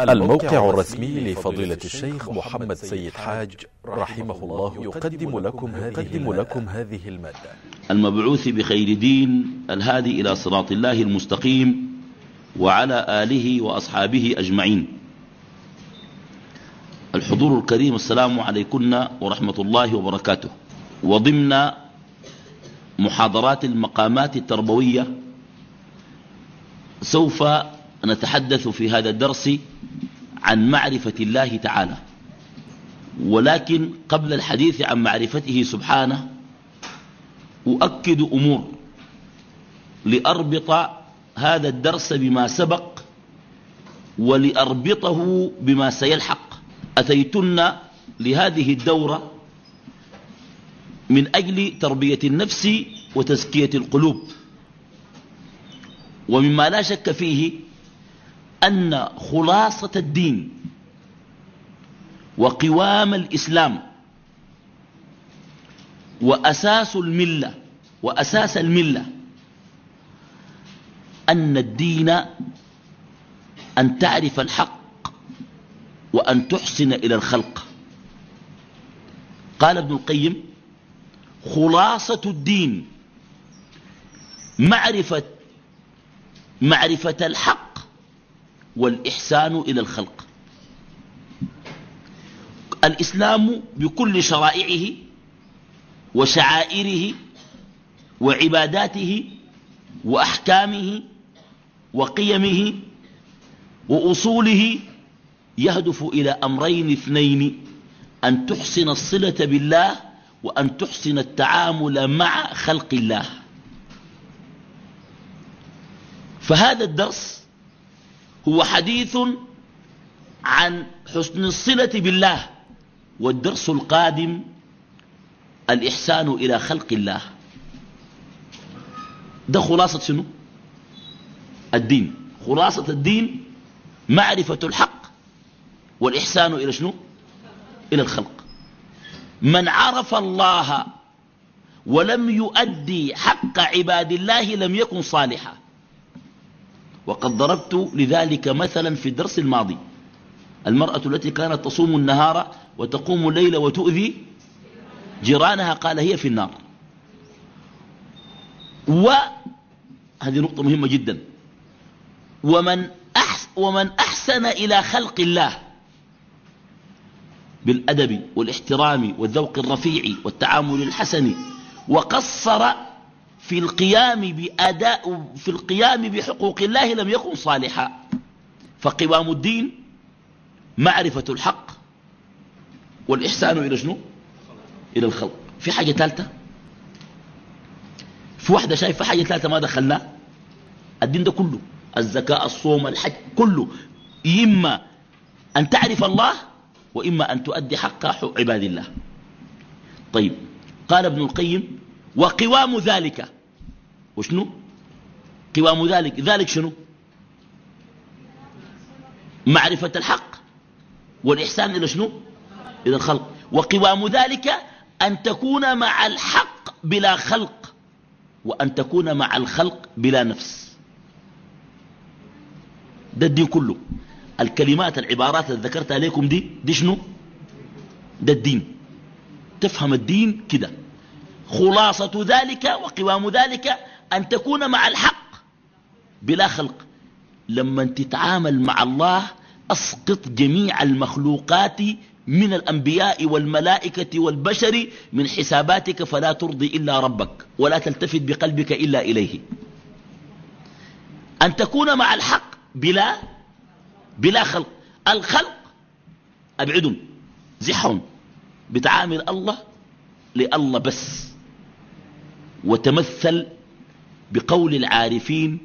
الموقع الرسمي لفضيلة الشيخ محمد سيد حاج رحمه الله يقدم لكم هذه, لكم هذه ا ل المبعوث بخير دين الهادي إلى صراط الله المستقيم وعلى آله وأصحابه أجمعين. الحضور الكريم السلام عليكم ورحمة الله وبركاته. وضمن محاضرات المقامات التربوية سوف نتحدث في هذا الدرس عن معرفة الله تعالى ولكن قبل الحديث عن معرفته سبحانه أؤكد أمور لأربط هذا الدرس بما سبق ولأربطه بما سيلحق. أتيتن لهذه الدورة من أجل تربية النفس وتزكية القلوب ومما لا شك فيه أن خلاصة الدين وقوام الإسلام وأساس الملة وأساس الملة أن الدين أن تعرف الحق وأن تحسن إلى الخلق. قال ابن القيم خلاصة الدين معرفة معرفة الحق والإحسان إلى الخلق. الإسلام بكل شرائعه وشعائره وعباداته وأحكامه وقيمه وأصوله يهدف إلى أمرين اثنين أن تحسن الصلة بالله وأن تحسن التعامل مع خلق الله. فهذا الدرس هو حديث عن حسن الصلة بالله والدرس القادم الإحسان إلى خلق الله. ده خلاصة شنو؟ الدين. خلاصة الدين معرفة الحق والإحسان إلى شنو؟ إلى الخلق. من عرف الله ولم يؤدي حق عباد الله لم يكن صالحا. وقد ضربت لذلك مثلا في الدرس الماضي. المرأة التي كانت تصوم النهار وتقوم الليل وتؤذي جيرانها قال هي في النار. وهذه نقطة مهمة جدا. ومن ومن أحسن إلى خلق الله بالأدب والاحترام والذوق الرفيع والتعامل الحسن وقصر في القيام بأداء في القيام بحقوق الله لم يكن صالحا. فقوام الدين معرفة الحق والإحسان إلى شنو؟ إلى الخلق. في حاجة ثالثة؟ في واحدة شايفة حاجة ثالثة ما دخلنا؟ الدين ده كله الزكاة الصوم الحج كله. إما أن تعرف الله وإما أن تؤدي حق عباد الله. طيب قال ابن القيم وقوام ذلك وشنو؟ قوام ذلك. ذلك شنو؟ معرفة الحق والإحسان إلى شنو؟ إلى الخلق. وقوام ذلك أن تكون مع الحق بلا خلق وأن تكون مع الخلق بلا نفس. ده الدين كله. الكلمات العبارات اللي ذكرتها لكم دي دي شنو؟ ده الدين. تفهم الدين كده. خلاصة ذلك وقوام ذلك أن تكون مع الحق بلا خلق. لما تتعامل مع الله أسقط جميع المخلوقات من الأنبياء والملائكة والبشر من حساباتك فلا ترضي إلا ربك ولا تلتفت بقلبك إلا إليه. أن تكون مع الحق بلا بلا خلق. الخلق أبعدهم زحهم. بتعامل الله لله بس. وتمثل بقول العارفين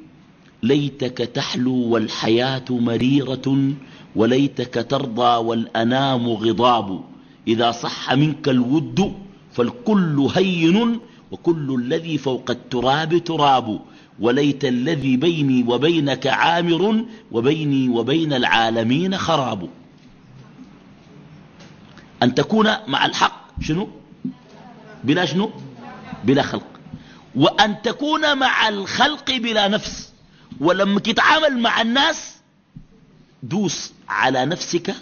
ليتك تحلو والحياة مريرة وليتك ترضى والأنام غضاب. إذا صح منك الود فالكل هين وكل الذي فوق التراب تراب. وليت الذي بيني وبينك عامر وبيني وبين العالمين خراب. أن تكون مع الحق شنو؟ بلا شنو؟ بلا خلق. وأن تكون مع الخلق بلا نفس. ولما تتعامل مع الناس دوس على نفسك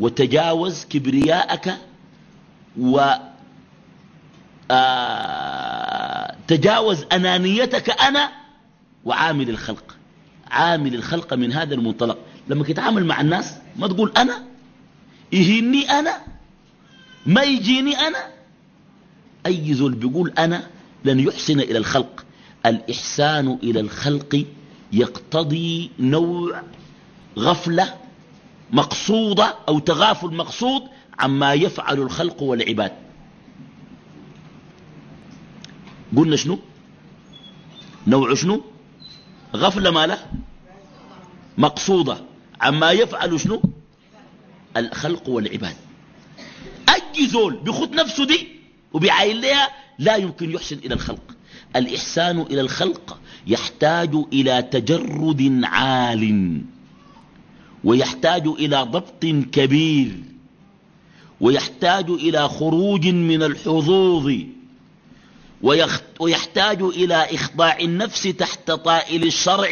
وتجاوز كبرياءك و آه تجاوز أنانيتك أنا وعامل الخلق. عامل الخلق من هذا المنطلق. لما تتعامل مع الناس ما تقول أنا؟ يهيني أنا؟ ما يجيني أنا؟ أي زول بيقول أنا لن يحسن إلى الخلق. الإحسان إلى الخلق يقتضي نوع غفلة مقصودة أو تغافل مقصود عما يفعل الخلق والعباد. قلنا شنو؟ نوع شنو؟ غفلة ما له؟ مقصودة. عما يفعل شنو؟ الخلق والعباد. أي زول بخط نفسه دي وبيعاين لها لا يمكن يحسن إلى الخلق. الإحسان إلى الخلق يحتاج إلى تجرد عال ويحتاج إلى ضبط كبير ويحتاج إلى خروج من الحظوظ ويحتاج إلى إخضاع النفس تحت طائل الشرع.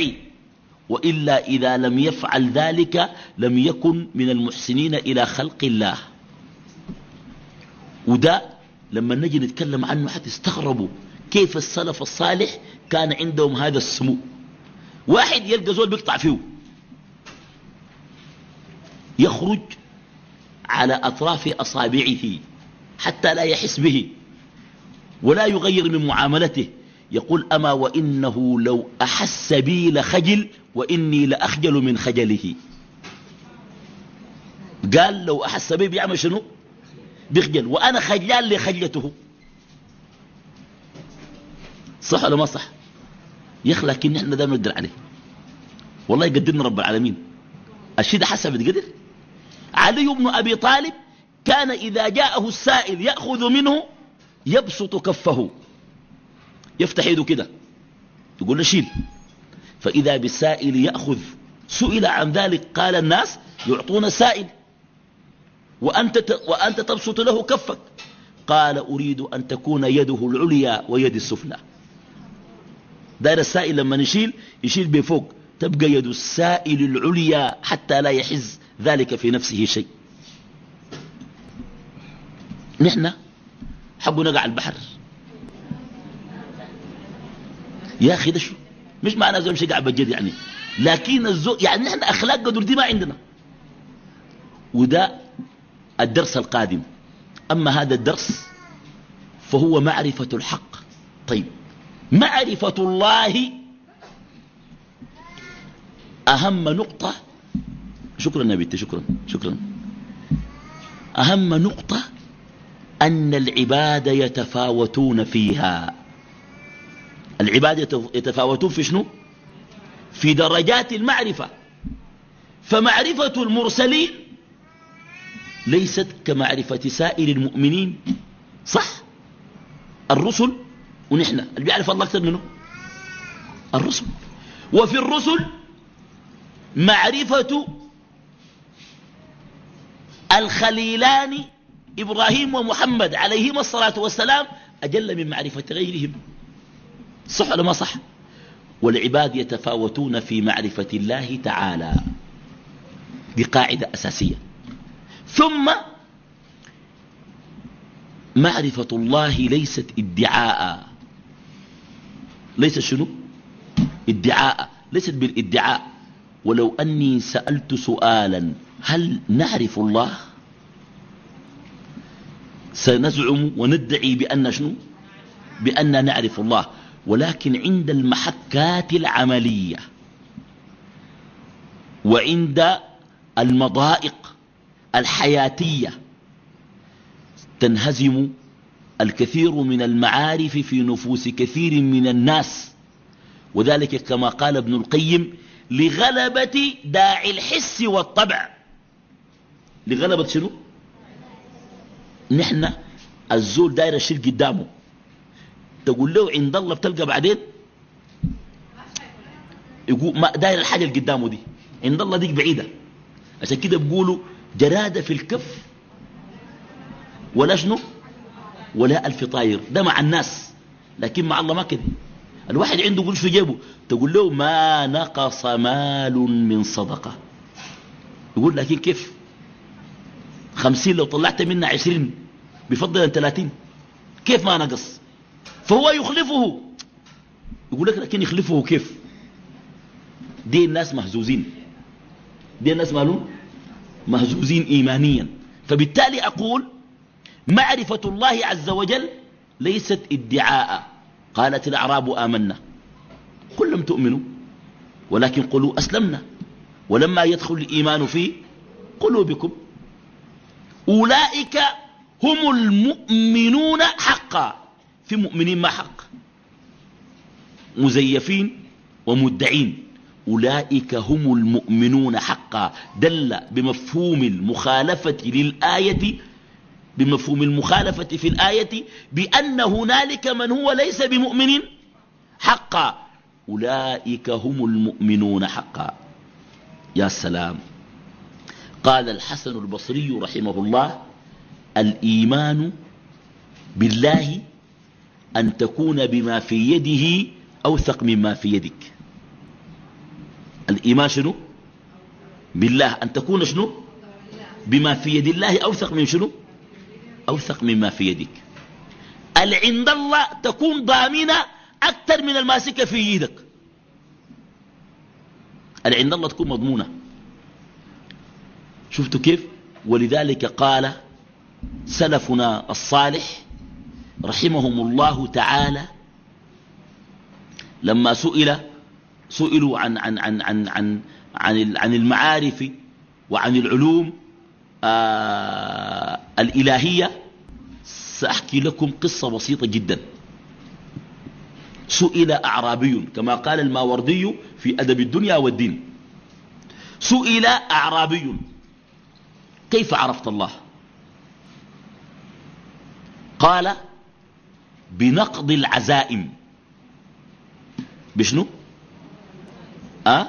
وإلا إذا لم يفعل ذلك لم يكن من المحسنين إلى خلق الله. وده لما نجي نتكلم عنه حتستغربوا كيف السلف الصالح كان عندهم هذا السمو. واحد يلقى زول بيقطع فيه. يخرج على أطراف أصابعه حتى لا يحس به ولا يغير من معاملته. يقول أما وإنه لو أحس بي لخجل وإني لأخجل من خجله. قال لو أحس بي بيعمل شنو؟ بيخجل وأنا خجلان لخجلته. صح ولا ما صح؟ يخ لكن إحنا ده نقدر عليه. والله يقدرنا رب العالمين. الشيء ده حسب يتقدر علي بن أبي طالب كان إذا جاءه السائل يأخذ منه يبسط كفه. يفتح يده كده. يقول له شيل. فإذا بالسائل يأخذ سئل عن ذلك قال الناس يعطون السائل. وأنت, وأنت تبسط له كفك. قال أريد أن تكون يده العليا ويد السفلى. داير السائل لما نشيل يشيل بفوق تبقى يد السائل العليا حتى لا يحز ذلك في نفسه شيء. نحن حبوا نقع البحر. يا أخي ده شو؟ مش معنى زي مش قاعد بجد يعني. لكن الزو يعني نحن أخلاق قدر دي ما عندنا. وده الدرس القادم. أما هذا الدرس فهو معرفة الحق. طيب معرفة الله أهم نقطة. شكرا يا بنتي شكرا شكرا. أهم نقطة أن العباد يتفاوتون فيها. العباد يتفاوتون في شنو؟ في درجات المعرفة. فمعرفة المرسلين ليست كمعرفة سائر المؤمنين. صح؟ الرسل ونحن. اللي بيعرف الله أكثر منه. الرسل. وفي الرسل معرفة الخليلان إبراهيم ومحمد عليهما الصلاة والسلام أجل من معرفة غيرهم. صح ولا ما صح؟ والعباد يتفاوتون في معرفة الله تعالى. دي قاعدة أساسية. ثم معرفة الله ليست ادعاء. ليست شنو؟ ادعاء. ليست بالادعاء. ولو أني سألت سؤالا هل نعرف الله؟ سنزعم وندعي بأن شنو؟ بأن نعرف الله. ولكن عند المحكات العملية وعند المضائق الحياتية. تنهزم الكثير من المعارف في نفوس كثير من الناس. وذلك كما قال ابن القيم لغلبة داعي الحس والطبع. لغلبة شنو؟ نحن الزول داير الشيء قدامه. تقول له عند الله بتلقى بعدين؟ يقول ما داير الحاجة اللي قدامه دي. عند الله ديك بعيدة. عشان كده بيقولوا جرادة في الكف ولا شنو؟ ولا ألف طاير ده مع الناس لكن مع الله ما كده. الواحد عنده قرش في جيبه؟ تقول له ما نقص مال من صدقة. يقول لكن كيف؟ خمسين لو طلعت منها عشرين بفضل ثلاثين. كيف ما نقص؟ فهو يخلفه. يقول لك لكن يخلفه كيف؟ دي الناس مهزوزين. دي الناس مالهم؟ مهزوزين إيمانيا. فبالتالي أقول معرفة الله عز وجل ليست ادعاء. قالت الأعراب آمنا. قل لم تؤمنوا ولكن قلوا أسلمنا. ولما يدخل الإيمان في قلوبكم أولئك هم المؤمنون حقا. في مؤمنين ما حق؟ مزيفين ومدعين. أولئك هم المؤمنون حقا. دل بمفهوم المخالفة للآية بمفهوم المخالفة في الآية بأن هنالك من هو ليس بمؤمن حقا. أولئك هم المؤمنون حقا. يا سلام. قال الحسن البصري رحمه الله الإيمان بالله أن تكون بما في يده أوثق مما في يدك. الإيمان شنو؟ بالله. أن تكون شنو؟ بما في يد الله أوثق من شنو؟ أوثق مما في يدك. عند الله تكون ضامنة أكثر من الماسكة في يدك؟ عند الله تكون مضمونة؟ شفتوا كيف؟ ولذلك قال سلفنا الصالح رحمهم الله تعالى لما سئل سئلوا عن عن عن عن عن عن, عن المعارف وعن العلوم آه الإلهية. سأحكي لكم قصة بسيطة جدا. سئل أعرابي كما قال الماوردي في أدب الدنيا والدين. سئل أعرابي كيف عرفت الله؟ قال بنقض العزائم. بشنو؟ أه؟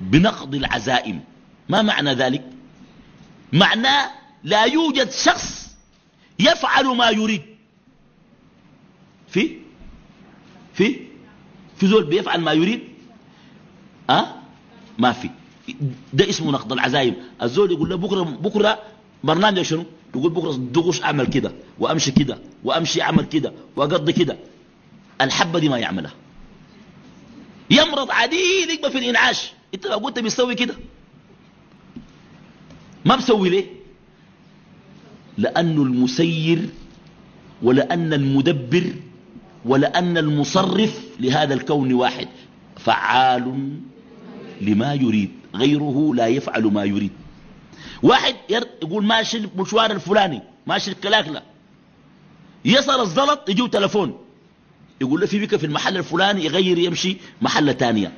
بنقض العزائم. ما معنى ذلك؟ معناه لا يوجد شخص يفعل ما يريد. في؟ في؟ في زول بيفعل ما يريد؟ أه؟ ما في. ده اسمه نقض العزائم. الزول يقول له بكره بكرة برنامج شنو؟ يقول بكرة دغش أعمل كده وأمشي كده وأمشي أعمل كده وأقضي كده. الحبة دي ما يعملها. يمرض عديل يقبل في الإنعاش. انت لو قلت بيسوي كده ما بسوي ليه؟ لأنه المسير ولأن المدبر ولأن المصرف لهذا الكون واحد. فعال لما يريد. غيره لا يفعل ما يريد. واحد يقول ماشي المشوار الفلاني ماشي الكلاكلة. يصل الزلط يجيو تلفون. يقول له في بك في المحل الفلاني يغير يمشي محل تانية.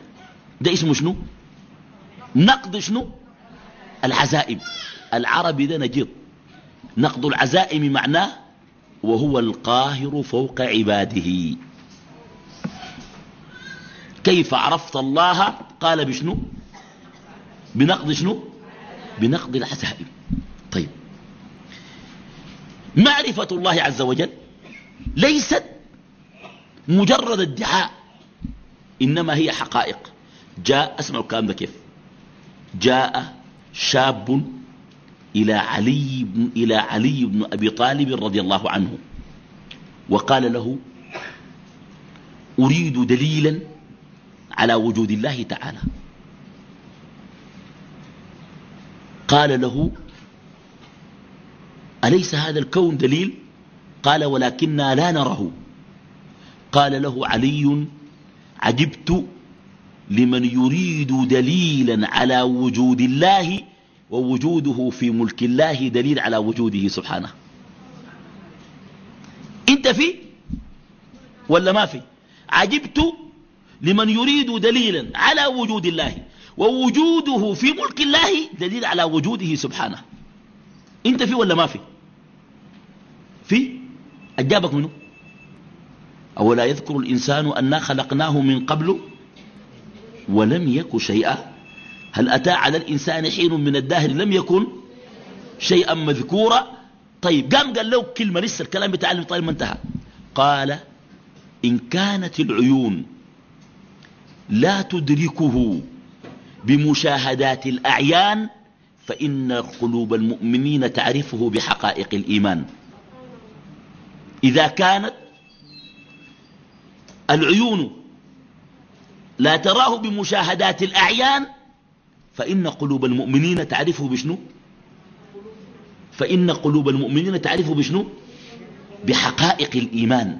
ده اسمه شنو؟ نقد شنو؟ العزائم. العربي ده نجيط نقد العزائم معناه وهو القاهر فوق عباده. كيف عرفت الله؟ قال بشنو؟ بنقد شنو؟ بنقد العزائم. طيب. معرفة الله عز وجل ليست مجرد ادعاء إنما هي حقائق. جاء اسمعوا الكلام ده كيف. جاء شاب إلى علي بن, إلى علي بن أبي طالب رضي الله عنه وقال له أريد دليلا على وجود الله تعالى. قال له أليس هذا الكون دليل؟ قال ولكننا لا نره. قال له علي عجبت لمن يريد دليلا على وجود الله ووجوده في ملك الله دليل على وجوده سبحانه. انت في ولا ما في؟ عجبت لمن يريد دليلا على وجود الله ووجوده في ملك الله دليل على وجوده سبحانه. انت في ولا ما في؟ في؟ أجابك منه أولا يذكر الإنسان انا خلقناه من قبل ولم يك شيئا؟ هل أتى على الإنسان حين من الدهر لم يكن شيئا مذكورا؟ طيب قام قال له كلمة لسه الكلام بتاع طيب ما انتهى. قال إن كانت العيون لا تدركه بمشاهدات الأعيان فإن قلوب المؤمنين تعرفه بحقائق الإيمان. إذا كانت العيون. لا تراه بمشاهدات الأعيان فإن قلوب المؤمنين تعرفه بشنو؟ فإن قلوب المؤمنين تعرفه بشنو؟ بحقائق الإيمان.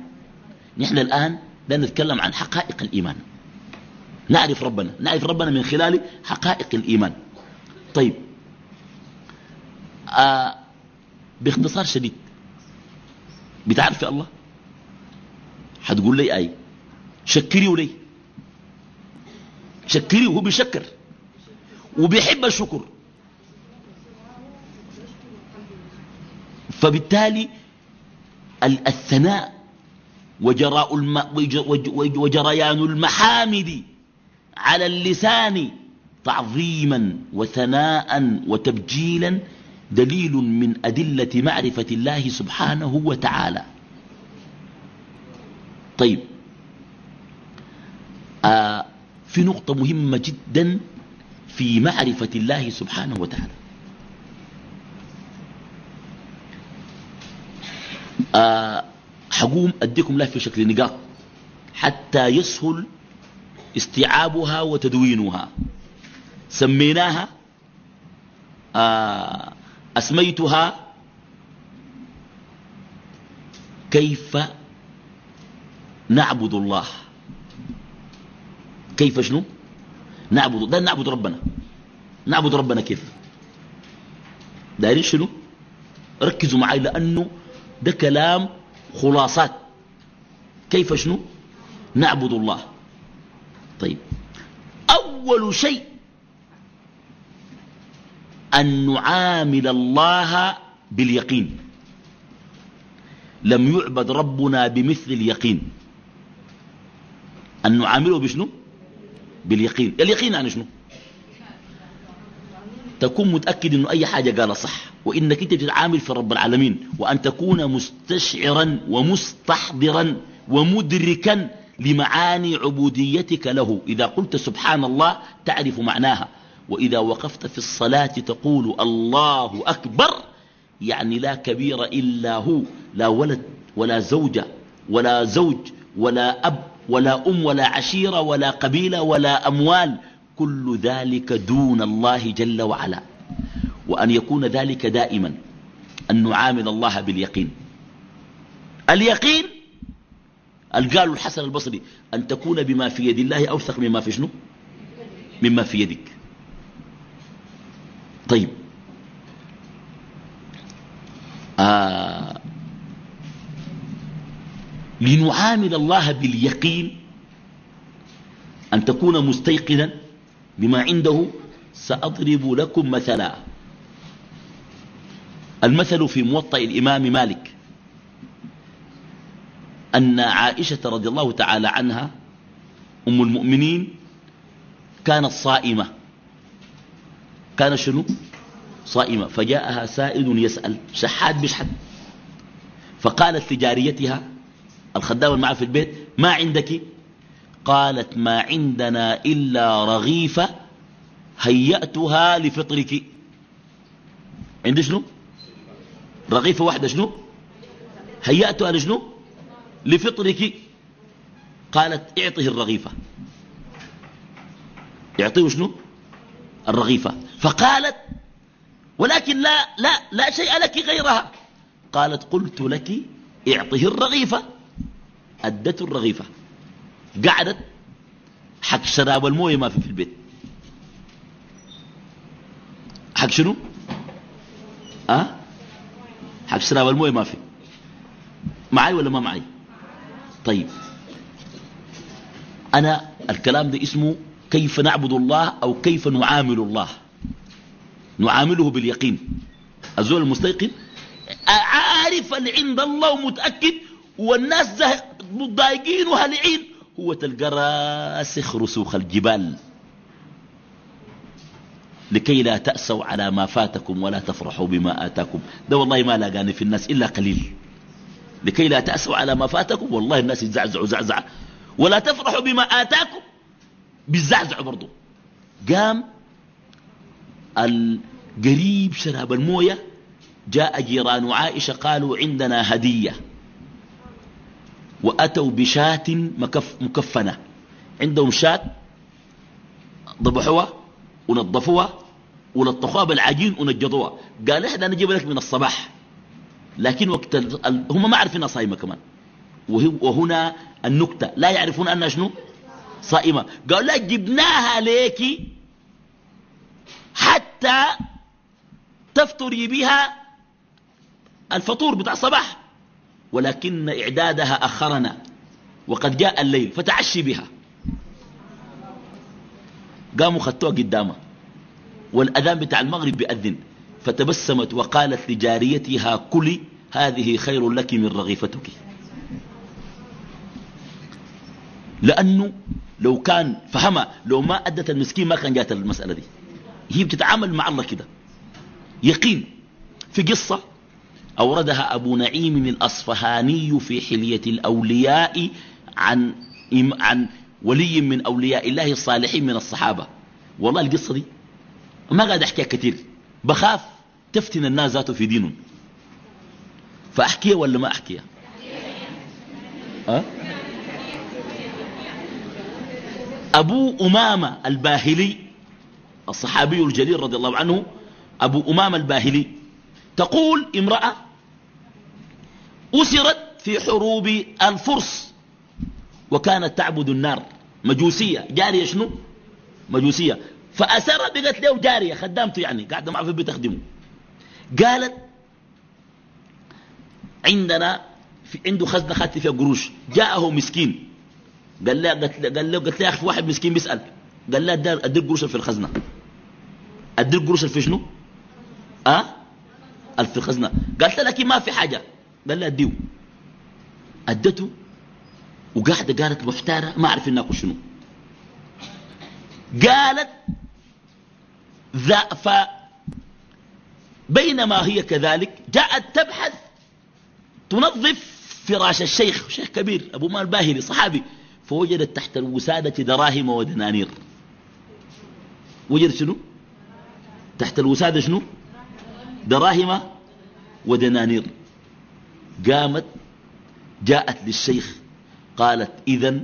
نحن الآن لا نتكلم عن حقائق الإيمان. نعرف ربنا نعرف ربنا من خلال حقائق الإيمان. طيب. آه باختصار شديد. بتعرف الله؟ حتقول لي أي؟ شكري ولي شكري وهو بيشكر. وبيحب الشكر. فبالتالي الثناء وجراء الم... وجريان المحامد على اللسان تعظيما وثناء وتبجيلا دليل من أدلة معرفة الله سبحانه وتعالى. طيب آه في نقطة مهمة جدا في معرفة الله سبحانه وتعالى. آه حقوم أديكم له في شكل نقاط حتى يسهل استيعابها وتدوينها. سميناها آه أسميتها كيف نعبد الله. كيف شنو؟ نعبد ده نعبد ربنا. نعبد ربنا كيف؟ دايرين شنو؟ ركزوا معي لأنه ده كلام خلاصات. كيف شنو؟ نعبد الله. طيب. أول شيء أن نعامل الله باليقين. لم يعبد ربنا بمثل اليقين. أن نعامله بشنو؟ باليقين. اليقين يعني شنو؟ تكون متأكد أنه أي حاجة قال صح وإنك أنت تتعامل في رب العالمين وأن تكون مستشعرا ومستحضرا ومدركا لمعاني عبوديتك له. إذا قلت سبحان الله تعرف معناها. وإذا وقفت في الصلاة تقول الله أكبر يعني لا كبير إلا هو لا ولد ولا زوجة ولا زوج ولا أب ولا أم ولا عشيرة ولا قبيلة ولا أموال كل ذلك دون الله جل وعلا. وأن يكون ذلك دائما أن نعامل الله باليقين. اليقين قالوا الحسن البصري أن تكون بما في يد الله أوثق مما في شنو؟ مما في يدك. طيب. آه لنعامل الله باليقين أن تكون مستيقنا بما عنده سأضرب لكم مثلا. المثل في موطأ الإمام مالك. أن عائشة رضي الله تعالى عنها أم المؤمنين كانت صائمة. كان شنو؟ صائمة. فجاءها سائل يسأل شحات بشحت؟ فقالت لجاريتها الخدامة معها في البيت ما عندك؟ قالت ما عندنا إلا رغيفة هيأتها لفطرك. عند شنو؟ رغيفة واحدة شنو؟ هيأتها لشنو؟ لفطرك. قالت اعطه الرغيفة. يعطيه شنو؟ الرغيفة. فقالت ولكن لا لا لا شيء لك غيرها. قالت قلت لك اعطه الرغيفة. أدته الرغيفة. قعدت حق شراب الموية ما في في البيت. حق شنو؟ أه؟ حق شراب الموية ما في. معي ولا ما معي طيب. أنا الكلام ده اسمه كيف نعبد الله أو كيف نعامل الله. نعامله باليقين. الزول المستيقن؟ عارف عند الله ومتأكد والناس متضايقين وهلعين. هو تلقى راسخ رسوخ الجبال. لكي لا تأسوا على ما فاتكم ولا تفرحوا بما آتاكم. ده والله ما لاقاني في الناس إلا قليل. لكي لا تأسوا على ما فاتكم والله الناس يزعزعوا زعزع. ولا تفرحوا بما آتاكم بالزعزع برضو. قام القريب شراب الموية جاء جيران عائشة قالوا عندنا هدية. وأتوا بشاة مكف مكفنة. عندهم شاة ضبحوها ونظفوها ولطخوها بالعجين ونجضوها. قال إحنا نجيب لك من الصباح. لكن وقت ال... هم ما عارفينها صايمة كمان. وهنا النكتة. لا يعرفون أنها شنو؟ صائمة. قال لا جبناها ليك حتى تفطري بها الفطور بتاع الصباح. ولكن إعدادها أخرنا. وقد جاء الليل فتعشي بها. قاموا خدتوها قدامها والأذان بتاع المغرب بأذن فتبسمت وقالت لجاريتها كلي هذه خير لك من رغيفتك. لأنه لو كان فهمها لو ما أدت المسكين ما كان جات المسألة دي. هي بتتعامل مع الله كده. يقين في قصة أوردها أبو نعيم الأصفهاني في حلية الأولياء عن, عن ولي من أولياء الله الصالحين من الصحابة. والله القصة دي ما قاعد أحكيها كثير بخاف تفتن الناس ذاته في دينهم. فأحكيها ولا ما أحكيها؟ أه؟ أبو أمامة الباهلي الصحابي الجليل رضي الله عنه أبو أمامة الباهلي تقول امرأة أسرت في حروب الفرس وكانت تعبد النار مجوسية. جارية شنو؟ مجوسية. فأسر بقت له جارية خدامته يعني قاعدة معه في البيت تخدمه قالت عندنا في عنده خزنة خدت فيها قروش. جاءه مسكين. قال له قال له قلت له في واحد مسكين بيسأل. قال له ادي القروش في الخزنة. ادي القروش في شنو؟ أه؟ في الخزنة قالت لكن ما في حاجة. قال لها اديه أدته وقاعدة قالت محتارة ما أعرف إنها شنو. قالت ذا ف بينما هي كذلك جاءت تبحث تنظف فراش الشيخ شيخ كبير أبو مال باهلي صحابي. فوجدت تحت الوسادة دراهم ودنانير. وجدت شنو؟ تحت الوسادة شنو؟ دراهم ودنانير. قامت جاءت للشيخ قالت إذا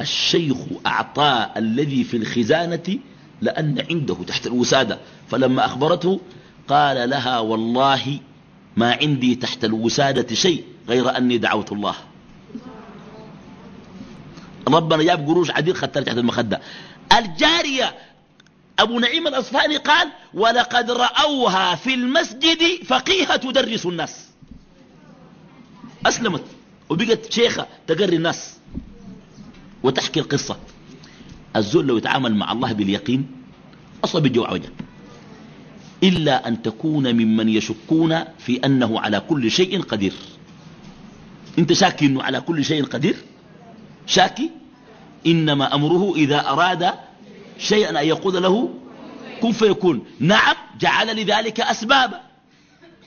الشيخ أعطى الذي في الخزانة لأن عنده تحت الوسادة. فلما أخبرته قال لها والله ما عندي تحت الوسادة شيء غير أني دعوت الله. ربنا جاب قروش عديد خدتها تحت المخدة. الجارية أبو نعيم الأصفهاني قال ولقد رأوها في المسجد فقيهة تدرس الناس. أسلمت. وبقت شيخة تقري الناس وتحكي القصة. الزول لو يتعامل مع الله باليقين أصلا بالجوع وجه إلا أن تكون ممن يشكون في أنه على كل شيء قدير. أنت شاكي أنه على كل شيء قدير؟ شاكي؟ إنما أمره إذا أراد شيئا أن يقول له كن فيكون. نعم جعل لذلك أسبابا.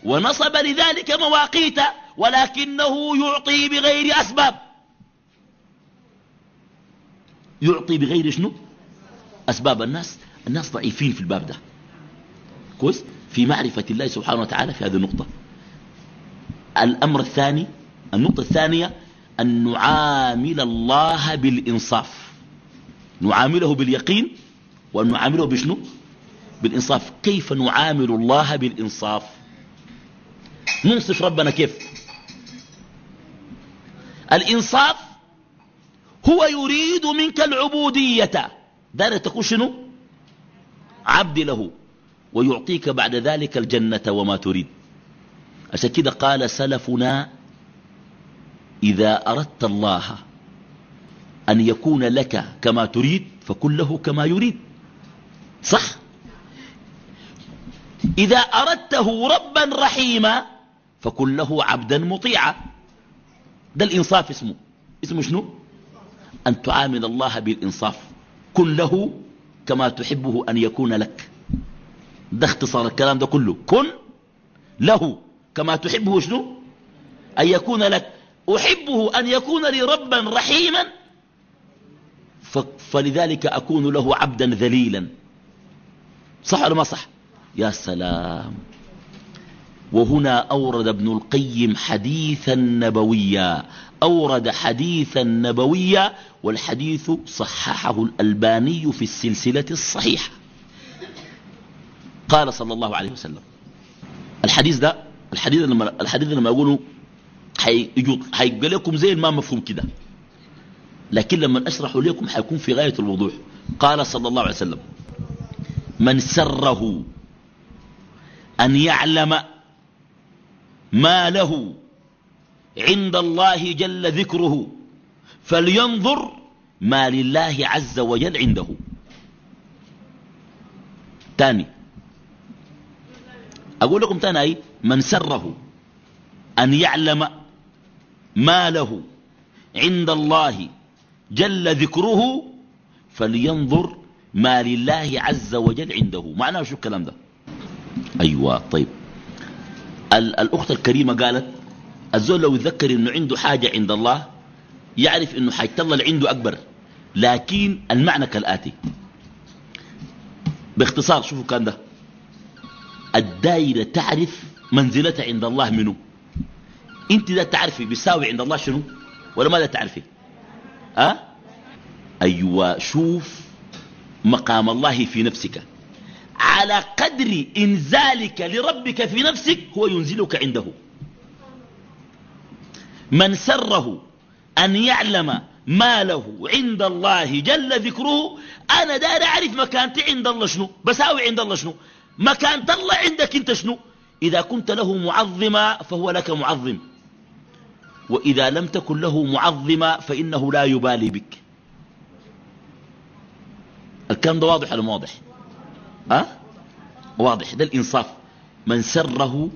ونصب لذلك مواقيت ولكنه يعطي بغير أسباب. يعطي بغير شنو؟ أسباب. الناس الناس ضعيفين في الباب ده. كويس؟ في معرفة الله سبحانه وتعالى في هذه النقطة. الأمر الثاني النقطة الثانية أن نعامل الله بالإنصاف. نعامله باليقين وأن نعامله بشنو؟ بالإنصاف. كيف نعامل الله بالإنصاف؟ ننصف ربنا كيف؟ الإنصاف هو يريد منك العبودية. دار تكون شنو؟ عبد له ويعطيك بعد ذلك الجنة وما تريد. عشان كده قال سلفنا إذا أردت الله أن يكون لك كما تريد فكن له كما يريد. صح؟ إذا أردته ربا رحيما فكن له عبدا مطيعا. ده الإنصاف اسمه. اسمه شنو؟ أن تعامل الله بالإنصاف. كن له كما تحبه أن يكون لك. ده اختصار الكلام ده كله. كن له كما تحبه شنو؟ أن يكون لك. أحبه أن يكون لي ربا رحيما. فلذلك أكون له عبدا ذليلا. صح ولا ما صح؟ يا سلام. وهنا أورد ابن القيم حديثا نبويا. أورد حديثا نبويا والحديث صححه الألباني في السلسلة الصحيحة. قال صلى الله عليه وسلم. الحديث ده الحديث لما الحديث لما أقوله حيبقى لكم زي ما مفهوم كده. لكن لما أشرحه لكم حيكون في غاية الوضوح. قال صلى الله عليه وسلم من سره أن يعلم ما له عند الله جل ذكره فلينظر ما لله عز وجل عنده. تاني. أقول لكم تاني أي من سره أن يعلم ما له عند الله جل ذكره فلينظر ما لله عز وجل عنده. معناه شو الكلام ده؟ أيوة طيب. الأخت الكريمة قالت الزول لو يذكر إنه عنده حاجة عند الله يعرف إنه حاجة الله اللي عنده أكبر. لكن المعنى كالآتي. باختصار شوفوا كان ده. الدائرة تعرف منزلتها عند الله منه انت ده تعرفي بيساوي عند الله شنو؟ ولا ماذا تعرفي؟ أه؟ أيوة شوف مقام الله في نفسك. على قدر إنزالك لربك في نفسك هو ينزلك عنده. من سره أن يعلم ما له عند الله جل ذكره أنا دار أعرف مكانتي عند الله شنو؟ بساوي عند الله شنو؟ مكانت الله عندك أنت شنو؟ إذا كنت له معظما فهو لك معظم. وإذا لم تكن له معظما فإنه لا يبالي بك. الكلام ده واضح ولا واضح؟ أه؟ واضح. ده الإنصاف. من سره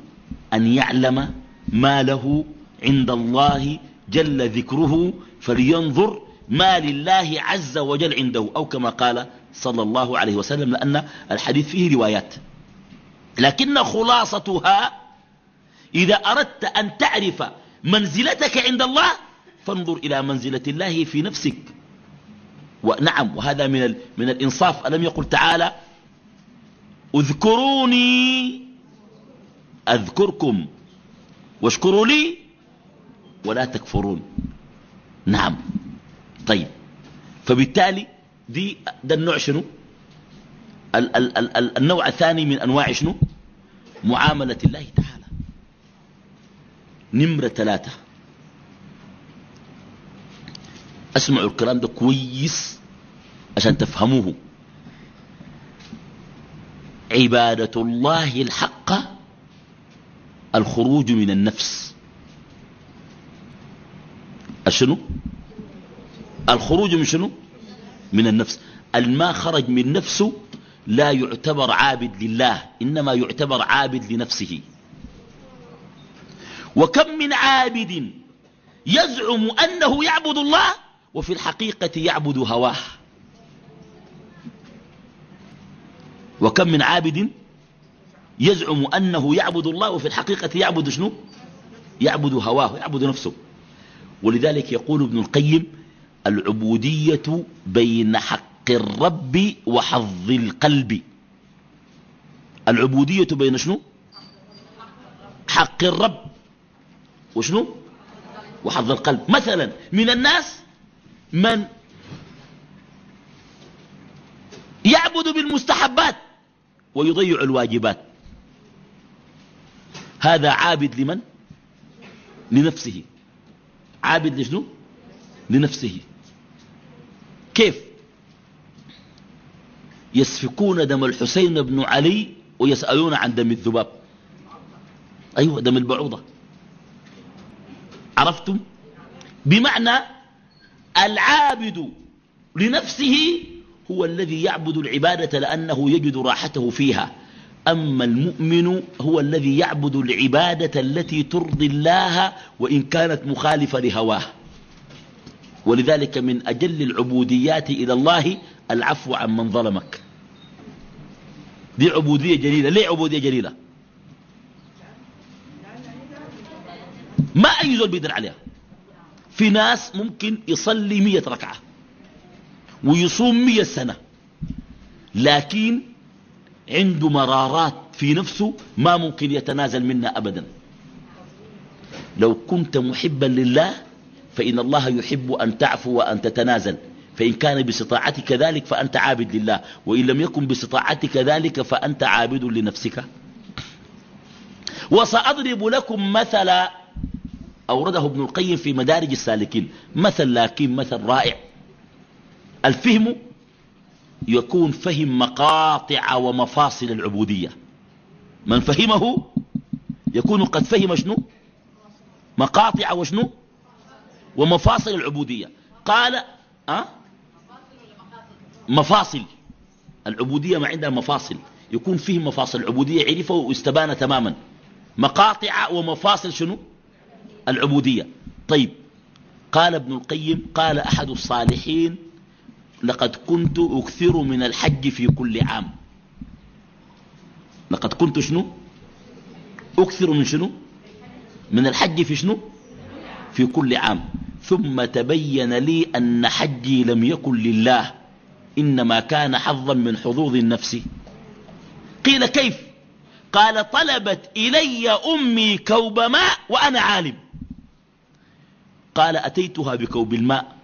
أن يعلم ما له عند الله جل ذكره فلينظر ما لله عز وجل عنده. أو كما قال صلى الله عليه وسلم لأن الحديث فيه روايات. لكن خلاصتها إذا أردت أن تعرف منزلتك عند الله فانظر إلى منزلة الله في نفسك. ونعم وهذا من, من الإنصاف. ألم يقل تعالى أذكروني أذكركم واشكروا لي ولا تكفرون. نعم. طيب. فبالتالي دي ده النوع شنو؟ ال ال ال ال النوع الثاني من أنواع شنو؟ معاملة الله تعالى. نمرة ثلاثة. اسمعوا الكلام ده كويس عشان تفهموه. عبادة الله الحق الخروج من النفس. شنو الخروج من شنو؟ من النفس. الما خرج من نفسه لا يعتبر عابد لله إنما يعتبر عابد لنفسه. وكم من عابد يزعم أنه يعبد الله وفي الحقيقة يعبد هواه. وكم من عابد يزعم أنه يعبد الله وفي الحقيقة يعبد شنو؟ يعبد هواه يعبد نفسه. ولذلك يقول ابن القيم العبودية بين حق الرب وحظ القلب. العبودية بين شنو؟ حق الرب. وشنو؟ وحظ القلب. مثلا من الناس من يعبد بالمستحبات ويضيع الواجبات. هذا عابد لمن؟ لنفسه. عابد لشنو؟ لنفسه. كيف؟ يسفكون دم الحسين بن علي ويسألون عن دم الذباب. أيوة دم البعوضة. عرفتم؟ بمعنى العابد لنفسه هو الذي يعبد العبادة لأنه يجد راحته فيها. أما المؤمن هو الذي يعبد العبادة التي ترضي الله وإن كانت مخالفة لهواه. ولذلك من أجل العبوديات إلى الله العفو عن من ظلمك. دي عبودية جليلة. ليه عبودية جليلة؟ ما أي زول بيدر عليها. في ناس ممكن يصلي مية ركعة ويصوم مية سنة لكن عنده مرارات في نفسه ما ممكن يتنازل منها أبدا. لو كنت محبا لله فإن الله يحب أن تعفو وأن تتنازل. فإن كان باستطاعتك ذلك فأنت عابد لله. وإن لم يكن باستطاعتك ذلك فأنت عابد لنفسك. وسأضرب لكم مثلا أورده ابن القيم في مدارج السالكين. مثل لكن مثل رائع. الفهم يكون فهم مقاطع ومفاصل العبودية. من فهمه يكون قد فهم شنو؟ مقاطع وشنو؟ ومفاصل العبودية. قال أه؟ مفاصل. العبودية ما عندها مفاصل. يكون فيه مفاصل. العبودية عرفه واستبان تماما. مقاطع ومفاصل شنو؟ العبودية. طيب قال ابن القيم قال أحد الصالحين لقد كنت أكثر من الحج في كل عام. لقد كنت شنو؟ أكثر من شنو؟ من الحج في شنو؟ في كل عام. ثم تبين لي أن حجي لم يكن لله إنما كان حظا من حظوظ النفس. قيل كيف؟ قال طلبت إلي أمي كوب ماء وأنا عالم. قال أتيتها بكوب الماء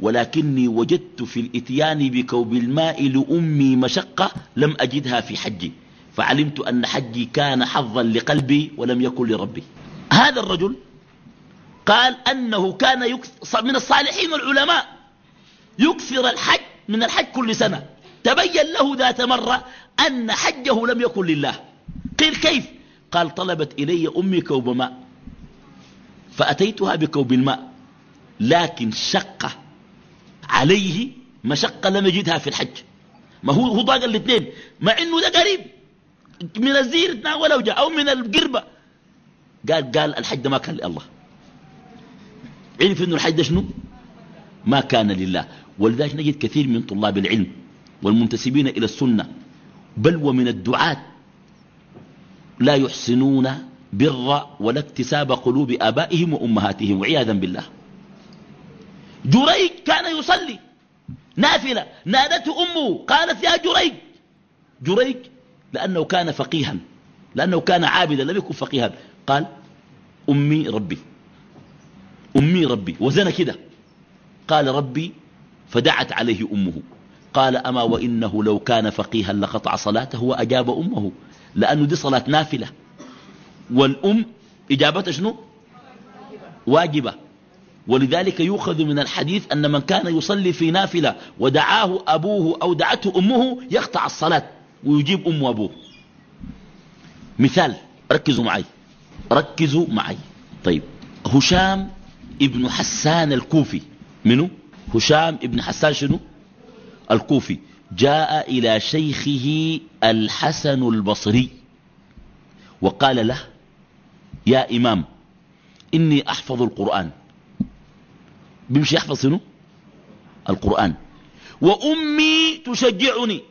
ولكني وجدت في الإتيان بكوب الماء لأمي مشقة لم أجدها في حجي فعلمت أن حجي كان حظا لقلبي ولم يكن لربي. هذا الرجل قال أنه كان من الصالحين والعلماء يكثر الحج من الحج كل سنة. تبين له ذات مرة أن حجه لم يكن لله. قيل كيف؟ قال طلبت إلي أمي كوب ماء فأتيتها بكوب الماء. لكن شق عليه مشقة لم يجدها في الحج. ما هو هو ضاق الاثنين. مع إنه ده قريب. من الزير تناوله وجاء أو من القربة. قال قال الحج ده ما كان لله. عرف إنه الحج ده شنو؟ ما كان لله. ولذلك نجد كثير من طلاب العلم والمنتسبين إلى السنة. بل ومن الدعاة. لا يحسنون بر ولا اكتساب قلوب آبائهم وأمهاتهم وعياذا بالله. جريج كان يصلي. نافلة. نادته أمه. قالت يا جريج. جريج لأنه كان فقيها. لأنه كان عابدا. لم يكن فقيها. قال أمي ربي. أمي ربي. وزن كده. قال ربي فدعت عليه أمه. قال أما وإنه لو كان فقيها لقطع صلاته وأجاب أمه. لأنه دي صلاة نافلة. والأم إجابته شنو؟ واجبة. ولذلك يؤخذ من الحديث أن من كان يصلي في نافلة ودعاه أبوه أو دعته أمه يقطع الصلاة ويجيب أم أبوه. مثال ركزوا معي. ركزوا معي. طيب هشام ابن حسان الكوفي. منو؟ هشام ابن حسان شنو؟ الكوفي. جاء إلى شيخه الحسن البصري وقال له يا إمام إني أحفظ القرآن. بيمشي يحفظ شنو؟ القرآن. وأمي تشجعني.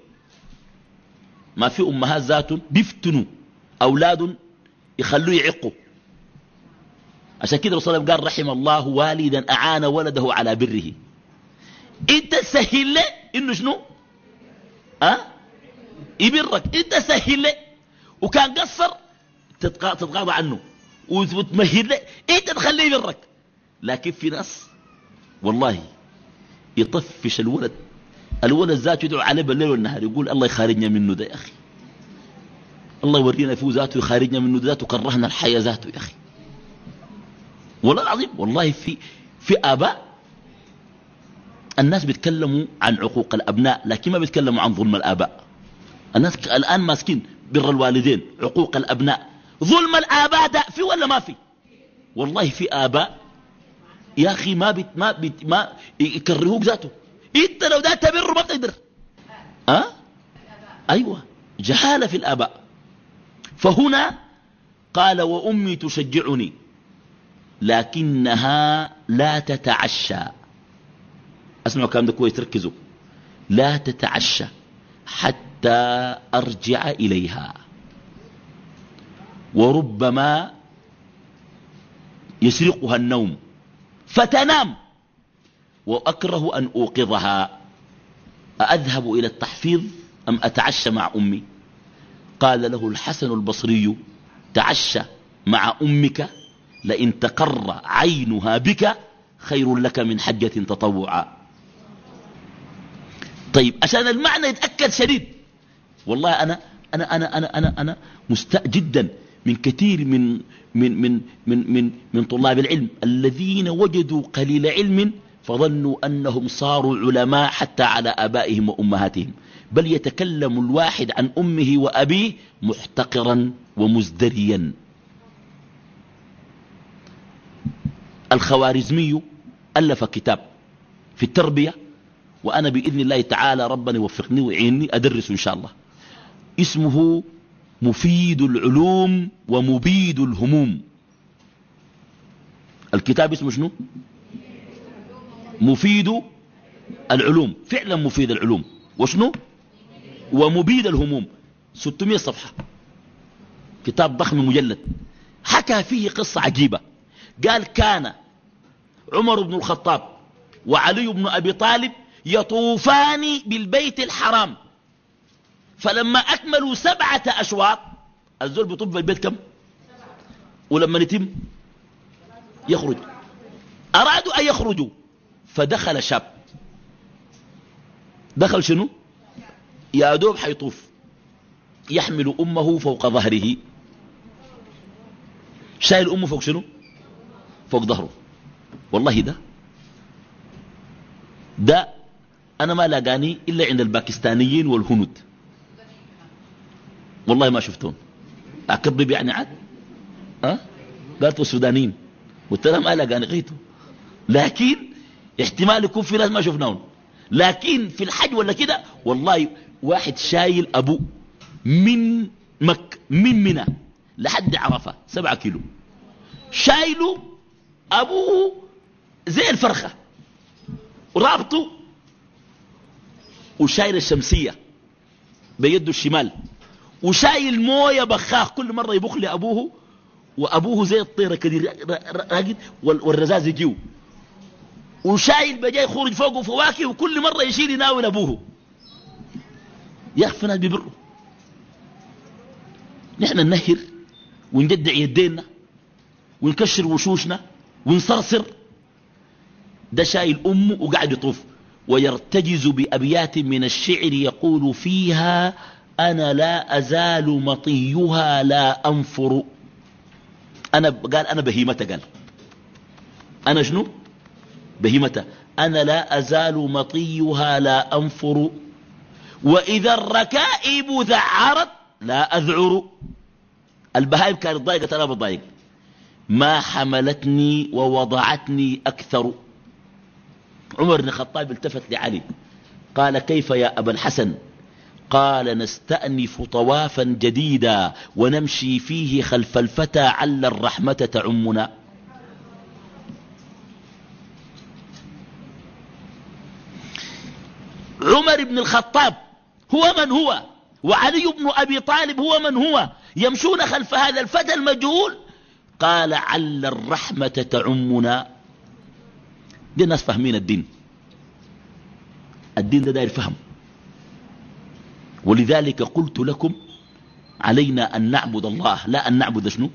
ما في أمهات ذات بيفتنوا. أولاد يخلوه يعقوا. عشان كده رسول قال رحم الله والدا أعان ولده على بره. إنت سهل له إنه شنو؟ أه؟ يبرك. إنت سهل. له وكان قصر تتغاضى عنه. وتمهد له إنت تخليه يبرك. لكن في ناس والله يطفش الولد. الولد ذاته يدعو عليه بالليل والنهار يقول الله يخارجنا منه ده يا أخي. الله يورينا فيه ذاته يخارجنا منه ذاته كرهنا الحياة ذاته يا أخي. والله العظيم والله في في آباء الناس بيتكلموا عن عقوق الأبناء لكن ما بيتكلموا عن ظلم الآباء. الناس الآن ماسكين بر الوالدين عقوق الأبناء. ظلم الآباء ده في ولا ما في؟ والله في آباء يا أخي ما بت ما بت ما يكرهوك ذاته. إنت لو ده تبر ما بتقدر. أه؟ أيوة. جهالة في الآباء. فهنا قال وأمي تشجعني. لكنها لا تتعشى. أسمعوا كلام ده كويس تركزوا لا تتعشى حتى أرجع إليها. وربما يسرقها النوم. فتنام. وأكره أن أوقظها. أذهب إلى التحفيظ أم أتعشى مع أمي؟ قال له الحسن البصري تعشى مع أمك لئن تقر عينها بك خير لك من حجة تطوعا. طيب عشان المعنى يتأكد شديد. والله أنا أنا أنا أنا أنا, أنا مستاء جدا. من كثير من من من من من من طلاب العلم الذين وجدوا قليل علم فظنوا أنهم صاروا علماء حتى على آبائهم وأمهاتهم. بل يتكلم الواحد عن أمه وأبيه محتقرا ومزدريا. الخوارزمي ألف كتاب في التربية وأنا بإذن الله تعالى ربنا يوفقني ويعيني أدرس إن شاء الله. اسمه مفيد العلوم ومبيد الهموم. الكتاب اسمه شنو؟ مفيد العلوم. فعلا مفيد العلوم. وشنو؟ ومبيد الهموم. 600 صفحة. كتاب ضخم مجلد. حكى فيه قصة عجيبة. قال كان عمر بن الخطاب وعلي بن أبي طالب يطوفان بالبيت الحرام فلما أكملوا سبعة أشواط الزول بيطوف بالبيت كم؟ ولما يتم يخرج. أرادوا أن يخرجوا فدخل شاب. دخل شنو؟ يا دوب حيطوف. يحمل أمه فوق ظهره. شايل أمه فوق شنو؟ فوق ظهره. والله ده ده أنا ما لاقاني إلا عند الباكستانيين والهنود. والله ما شفتهم. أكذب يعني عاد. أه؟ قالت السودانيين قلت لها ما لاقاني غيته لكن احتمال يكون في ناس ما شفناهم. لكن في الحج ولا كده؟ والله واحد شايل أبوه من مك من منى لحد عرفة سبعة كيلو. شايله أبوه زي الفرخة. رابطه وشايل الشمسية بيده الشمال. وشايل موية بخاخ كل مرة يبخ لأبوه وأبوه زي الطيرة كده راقد والرزاز يجيو. وشايل بجاي يخرج فوقه فواكه وكل مرة يشيل يناول أبوه. يا أخي ناس بيبروا نحن ننهر ونجدع يدينا ونكشر وشوشنا ونصرصر. ده شايل أمه وقاعد يطوف. ويرتجز بأبيات من الشعر يقول فيها أنا لا أزال مطيها لا أنفر. أنا قال أنا بهيمة قال. أنا شنو؟ بهيمة. أنا لا أزال مطيها لا أنفر. وإذا الركائب ذعرت لا أذعر. البهائم كانت ضايقة أنا بضايق ما حملتني ووضعتني أكثر. عمر بن الخطاب التفت لعلي. قال كيف يا أبا الحسن؟ قال نستأنف طوافا جديدا ونمشي فيه خلف الفتى عل الرحمة تعمنا. عمر بن الخطاب هو من هو؟ وعلي بن أبي طالب هو من هو؟ يمشون خلف هذا الفتى المجهول؟ قال عل الرحمة تعمنا. دي الناس فاهمين الدين. الدين ده داير فهم. ولذلك قلت لكم علينا أن نعبد الله. لا أن نعبد شنو؟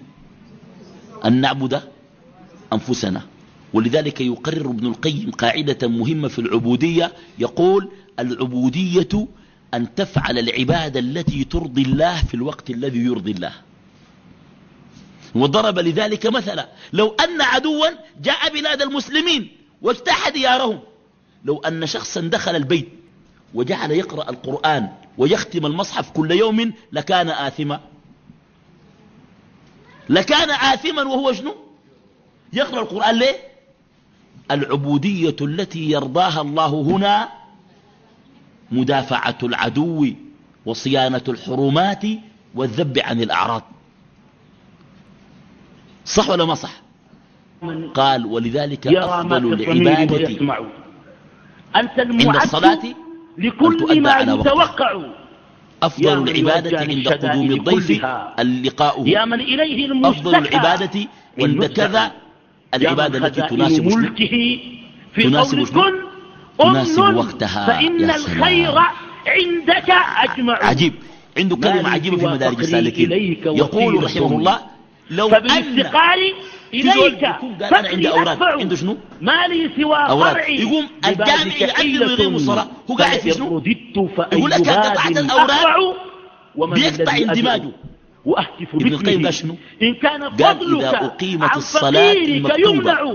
أن نعبد أنفسنا. ولذلك يقرر ابن القيم قاعدة مهمة في العبودية. يقول العبودية أن تفعل العبادة التي ترضي الله في الوقت الذي يرضي الله. وضرب لذلك مثلا لو أن عدوا جاء بلاد المسلمين واجتاح ديارهم. لو أن شخصا دخل البيت وجعل يقرأ القرآن ويختم المصحف كل يوم لكان آثما. لكان آثما وهو شنو؟ يقرأ القرآن ليه؟ العبودية التي يرضاها الله هنا مدافعة العدو وصيانة الحرمات والذب عن الأعراض. صح ولا ما صح؟ قال ولذلك أفضل العبادة أنت عند الصلاة لكل ما يتوقع. أفضل العبادة عند قدوم الضيف اللقاء. يا من إليه أفضل العبادة عند كذا العبادة التي تناسب ملكه في تناسب قول كن تناسب وقتها. فإن الخير. عندك أجمع عجيب. عنده كلمة عجيبة في مدارج السالكين. يقول رحمه الله لو أن إليك عندي أوراد عنده شنو ما لي سوى أوراد. فرعي يقوم الجامع يعلم ويغيب الصلاة. هو قاعد في شنو؟ يقول لك قطعت ومن بيقطع اندماجه. وأهتف باسمه؟ إن كان فضلك عن فقيرك يمنع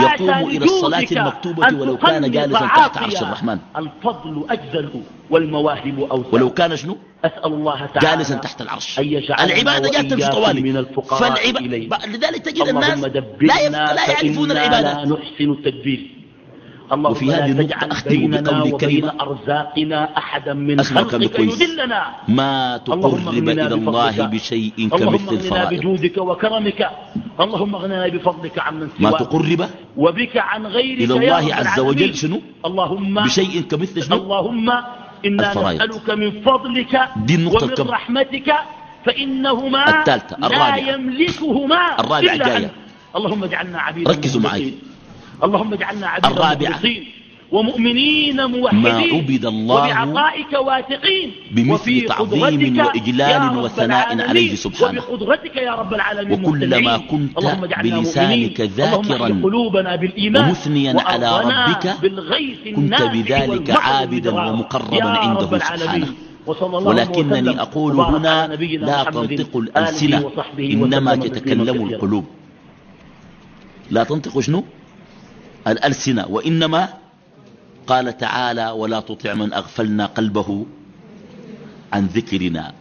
يقوم إلى الصلاة المكتوبة ولو كان جالسا تحت عرش. الرحمن. الفضل أجزل والمواهب أوسع ولو كان شنو أسأل الله تعالى جالسا تحت العرش العبادة جاءت تمشي وإياكم طوالي من الفقراء. فالعبادة لذلك تجد الناس لا, يف... لا يعرفون العبادة لا نحسن التدبير وفي هذه النقطة أختم وبين كلمة. أرزاقنا أحدا من خلقك كويس. ما تقرب إلى الله. بشيء كمثل الفرائض بجودك وكرمك اللهم اغننا بفضلك عمن ما سواك تقرب وبك عن غيرك إلى الله عز وجل. شنو اللهم بشيء كمثل شنو اللهم إنا الفرائض. نسألك من فضلك ومن الكم؟ رحمتك فإنهما الثالثة، لا. يملكهما الرابعة جاية. اللهم اجعلنا عبيدا ركزوا معي. اللهم اجعلنا الرابعة. مخلصين ومؤمنين موحدين ما عبد الله وبعطائك واثقين بمثل تعظيم وإجلال وثناء. عليه سبحانه. وبقدرتك يا رب العالمين وكلما. كنت بلسانك ذاكراً احيي قلوبنا بالإيمان ومثنياً على ربك كنت بذلك عابداً. ومقرباً عنده. سبحانه. ولكنني أقول هنا لا تنطق الألسنة إنما تتكلم. القلوب لا تنطق شنو الألسنة وإنما قال تعالى ولا تطع من أغفلنا قلبه عن ذكرنا.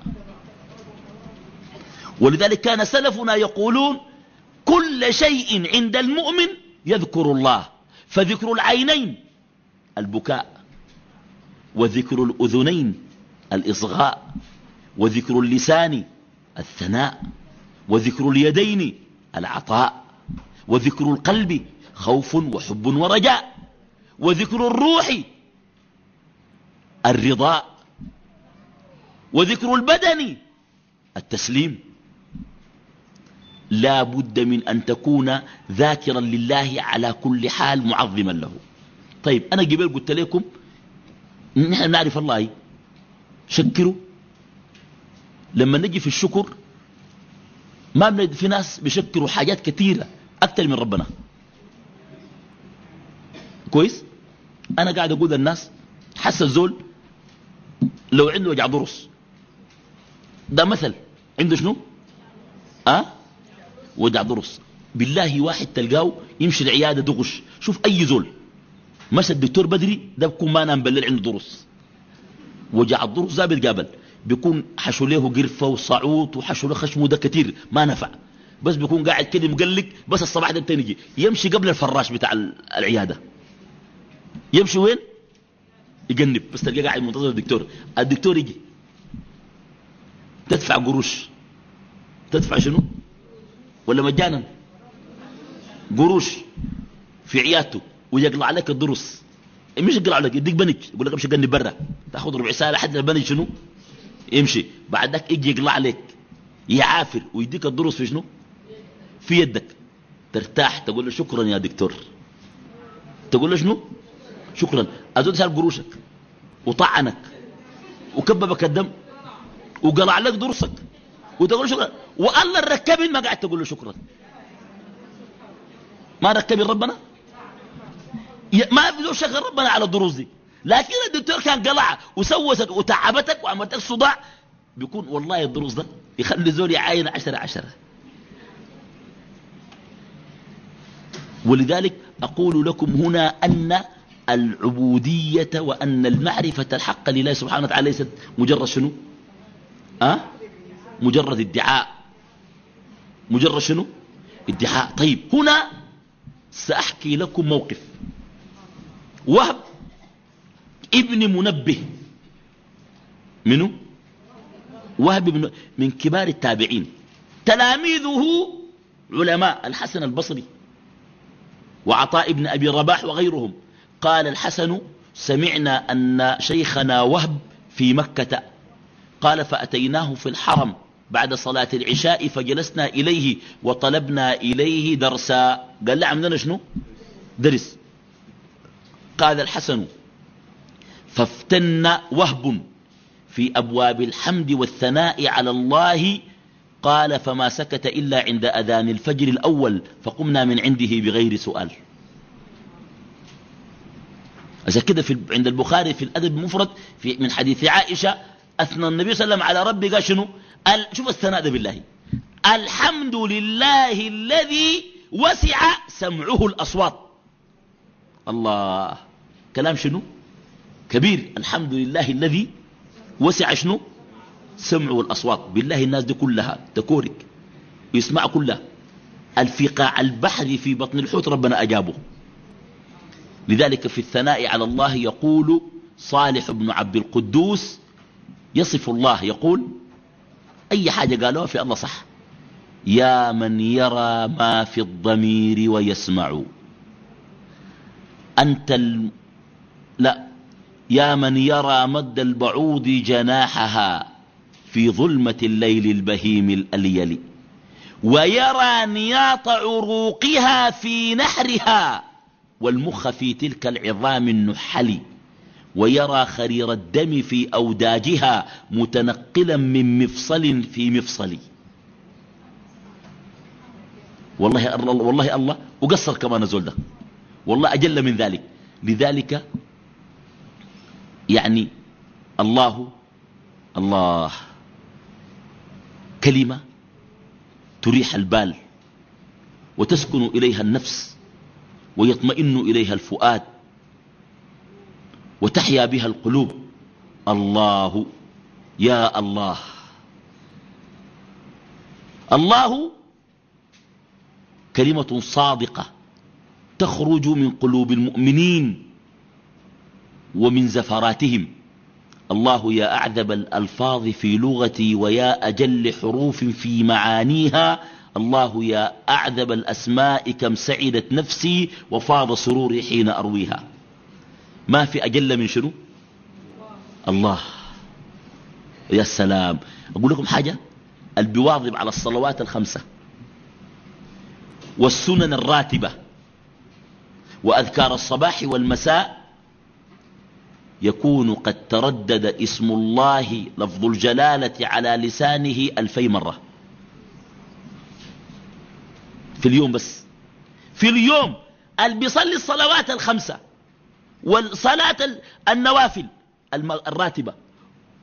ولذلك كان سلفنا يقولون كل شيء عند المؤمن يذكر الله فذكر العينين البكاء وذكر الأذنين الإصغاء وذكر اللسان الثناء وذكر اليدين العطاء وذكر القلب خوف وحب ورجاء وذكر الروح الرضا وذكر البدن التسليم. لا بد من أن تكون ذاكرا لله على كل حال معظما له. طيب أنا قبل قلت لكم نحن نعرف الله. شكروا. لما نجي في الشكر ما في ناس بيشكروا حاجات كثيرة أكثر من ربنا. كويس؟ أنا قاعد أقول للناس حس الزول لو عنده وجع ضرس ده مثل. عنده شنو؟ أه؟ وجع ضرس بالله واحد تلقاه يمشي العيادة دغش. شوف أي زول. مشى الدكتور بدري ده بكون ما نام بالليل عنده ضرس وجع الضرس ده بيتقابل بيكون حشو له قرفة وصعوط وحشو له خشمه ده كتير ما نفع. بس بيكون قاعد كده مقلق بس الصباح ده يجي يمشي قبل الفراش بتاع العيادة. يمشي وين؟ يجنب. بس تلقاه قاعد منتظر الدكتور. الدكتور يجي. تدفع قروش. تدفع شنو؟ ولا مجانا؟ قروش في عيادته ويقلع عليك الضرس مش يقلع عليك يديك بنج. يقول لك امشي جنب برا. تاخذ ربع ساعة لحد البنج شنو؟ يمشي. بعد ذاك يجي يقلع عليك يعافر ويديك الضرس في شنو؟ في يدك. ترتاح تقول له شكرا يا دكتور. تقول له شنو؟ شكرا. أزود سال قروشك. وطعنك. وكببك الدم. وقلع لك ضرسك وتقول شكرا. والله الركبين ما قاعد تقول له شكرا. ما ركبين ربنا؟ ما في شغل ربنا على الضروس دي. لكن الدكتور كان قلع وسوست وتعبتك وعملتك صداع. بيكون والله الضروس ده يخلي زول يعاين عشرة عشرة. ولذلك أقول لكم هنا أن العبودية وأن المعرفة الحق لله سبحانه وتعالى ليست مجرد شنو؟ أه؟ مجرد ادعاء. مجرد شنو؟ ادعاء. طيب هنا سأحكي لكم موقف. وهب ابن منبه. منه وهب ابن من كبار التابعين. تلاميذه علماء الحسن البصري وعطاء ابن أبي رباح وغيرهم. قال الحسن سمعنا أن شيخنا وهب في مكة. قال فأتيناه في الحرم بعد صلاة العشاء فجلسنا إليه وطلبنا إليه درسا. قال لا عمدنا شنو؟ درس. قال الحسن فافتن وهب في أبواب الحمد والثناء على الله. قال فما سكت إلا عند أذان الفجر الأول فقمنا من عنده بغير سؤال. عشان كده في عند البخاري في الأدب المفرد في من حديث عائشة أثنى النبي صلى الله عليه وسلم على ربي قال شنو؟ شوف الثناء ده بالله. الحمد لله الذي وسع سمعه الأصوات. الله. كلام شنو؟ كبير. الحمد لله الذي وسع شنو؟ سمعه الأصوات. بالله الناس دي كلها تكورك يسمع كلها. الفقاع البحر في بطن الحوت ربنا أجابه. لذلك في الثناء على الله يقول صالح بن عبد القدوس يصف الله يقول أي حاجة قالوها في الله صح؟ يا من يرى ما في الضمير ويسمع. أنت ال... لا يا من يرى مد البعوض جناحها في ظلمة الليل البهيم الأليل ويرى نياط عروقها في نحرها. والمخ في تلك العظام النحل ويرى خرير الدم في أوداجها متنقلا من مفصل في مفصل. والله الله والله الله وقصر كما نزول ده. والله أجل من ذلك. لذلك يعني الله الله كلمة تريح البال وتسكن إليها النفس. ويطمئن إليها الفؤاد وتحيا بها القلوب. الله يا الله. الله كلمة صادقة تخرج من قلوب المؤمنين ومن زفراتهم. الله يا أعذب الألفاظ في لغتي ويا أجل حروف في معانيها الله يا أعذب الأسماء كم سعدت نفسي وفاض سروري حين أرويها. ما في أجل من شنو؟ الله. يا سلام. أقول لكم حاجة؟ البواظب على الصلوات الخمسة والسنن الراتبة وأذكار الصباح والمساء يكون قد تردد اسم الله لفظ الجلالة على لسانه ألفي مرة. في اليوم بس. في اليوم اللي بيصلي الصلوات الخمسة والصلاة النوافل الراتبة.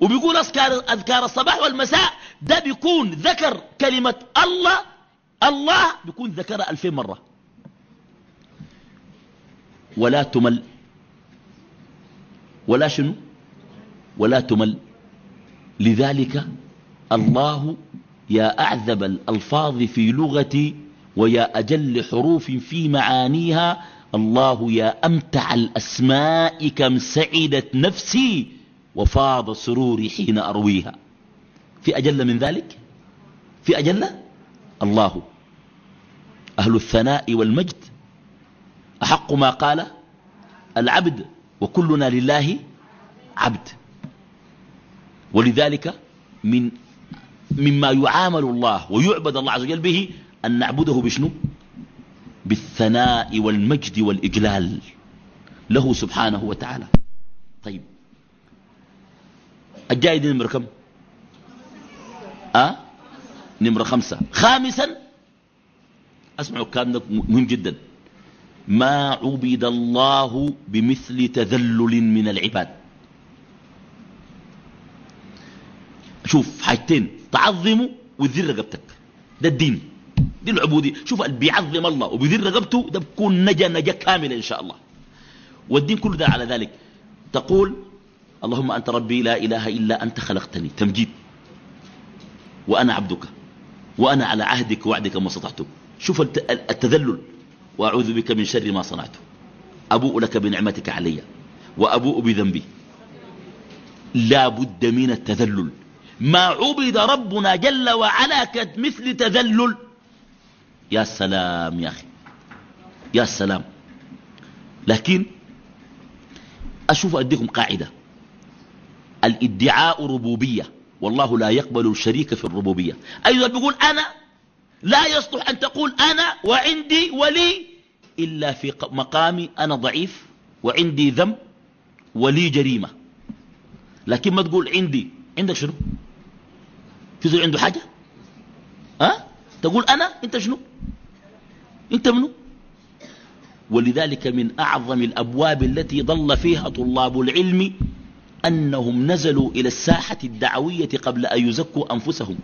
وبيقول أذكار, أذكار الصباح والمساء ده بيكون ذكر كلمة الله الله بيكون ذكرها ألفين مرة. ولا تمل. ولا شنو؟ ولا تمل. لذلك الله يا أعذب الألفاظ في لغتي ويا أجل حروف في معانيها الله يا أمتع الأسماء كم سعدت نفسي وفاض سروري حين أرويها. في أجل من ذلك؟ في أجل؟ الله. أهل الثناء والمجد. أحق ما قال العبد وكلنا لله عبد. ولذلك من مما يعامل الله ويعبد الله عز وجل به أن نعبده بشنو؟ بالثناء والمجد والإجلال له سبحانه وتعالى. طيب. الجاي دي نمرة كم؟ أه؟ نمرة خمسة. خامسا اسمعوا كان مهم جدا. ما عبد الله بمثل تذلل من العباد. شوف حاجتين. تعظمه وتذل رقبتك. ده الدين. دي العبودية شوف اللي بيعظم الله. وبيذل رقبته ده بكون نجا نجا كامل إن شاء الله. والدين كله ده على ذلك. تقول اللهم أنت ربي لا إله إلا أنت خلقتني. تمجيد. وأنا عبدك. وأنا على عهدك ووعدك ما استطعت. شوف التذلل. وأعوذ بك من شر ما صنعت. أبوء لك بنعمتك علي. وأبوء بذنبي. لا بد من التذلل. ما عبد ربنا جل وعلا كمثل تذلل. يا سلام يا أخي يا سلام. لكن أشوف أديكم قاعدة. الادعاء ربوبية والله لا يقبل الشريك في الربوبية. أيضا بيقول أنا لا يصلح أن تقول أنا وعندي ولي إلا في مقامي أنا ضعيف وعندي ذنب ولي جريمة. لكن ما تقول عندي عندك شنو؟ في عنده حاجة؟ ها؟ تقول أنا؟ أنت شنو؟ أنت منو؟ ولذلك من أعظم الأبواب التي ضل فيها طلاب العلم أنهم نزلوا إلى الساحة الدعوية قبل أن يزكوا أنفسهم.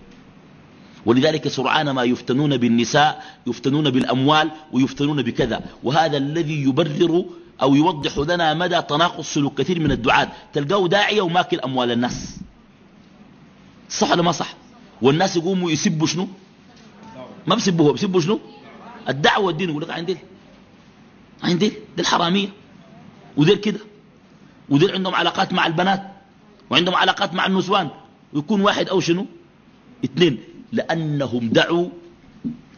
ولذلك سرعان ما يفتنون بالنساء يفتنون بالأموال ويفتنون بكذا. وهذا الذي يبرر أو يوضح لنا مدى تناقض سلوك كثير من الدعاة. تلقاه داعية وماكل أموال الناس. صح ولا ما صح؟ والناس يقوموا يسبوا شنو؟ ما بسبوا هو بسبوا شنو؟ الدعوة والدين. يقول لك عندي عندي دي الحرامية ودير كده ودير عندهم علاقات مع البنات وعندهم علاقات مع النسوان. ويكون واحد أو شنو؟ اثنين. لأنهم دعوا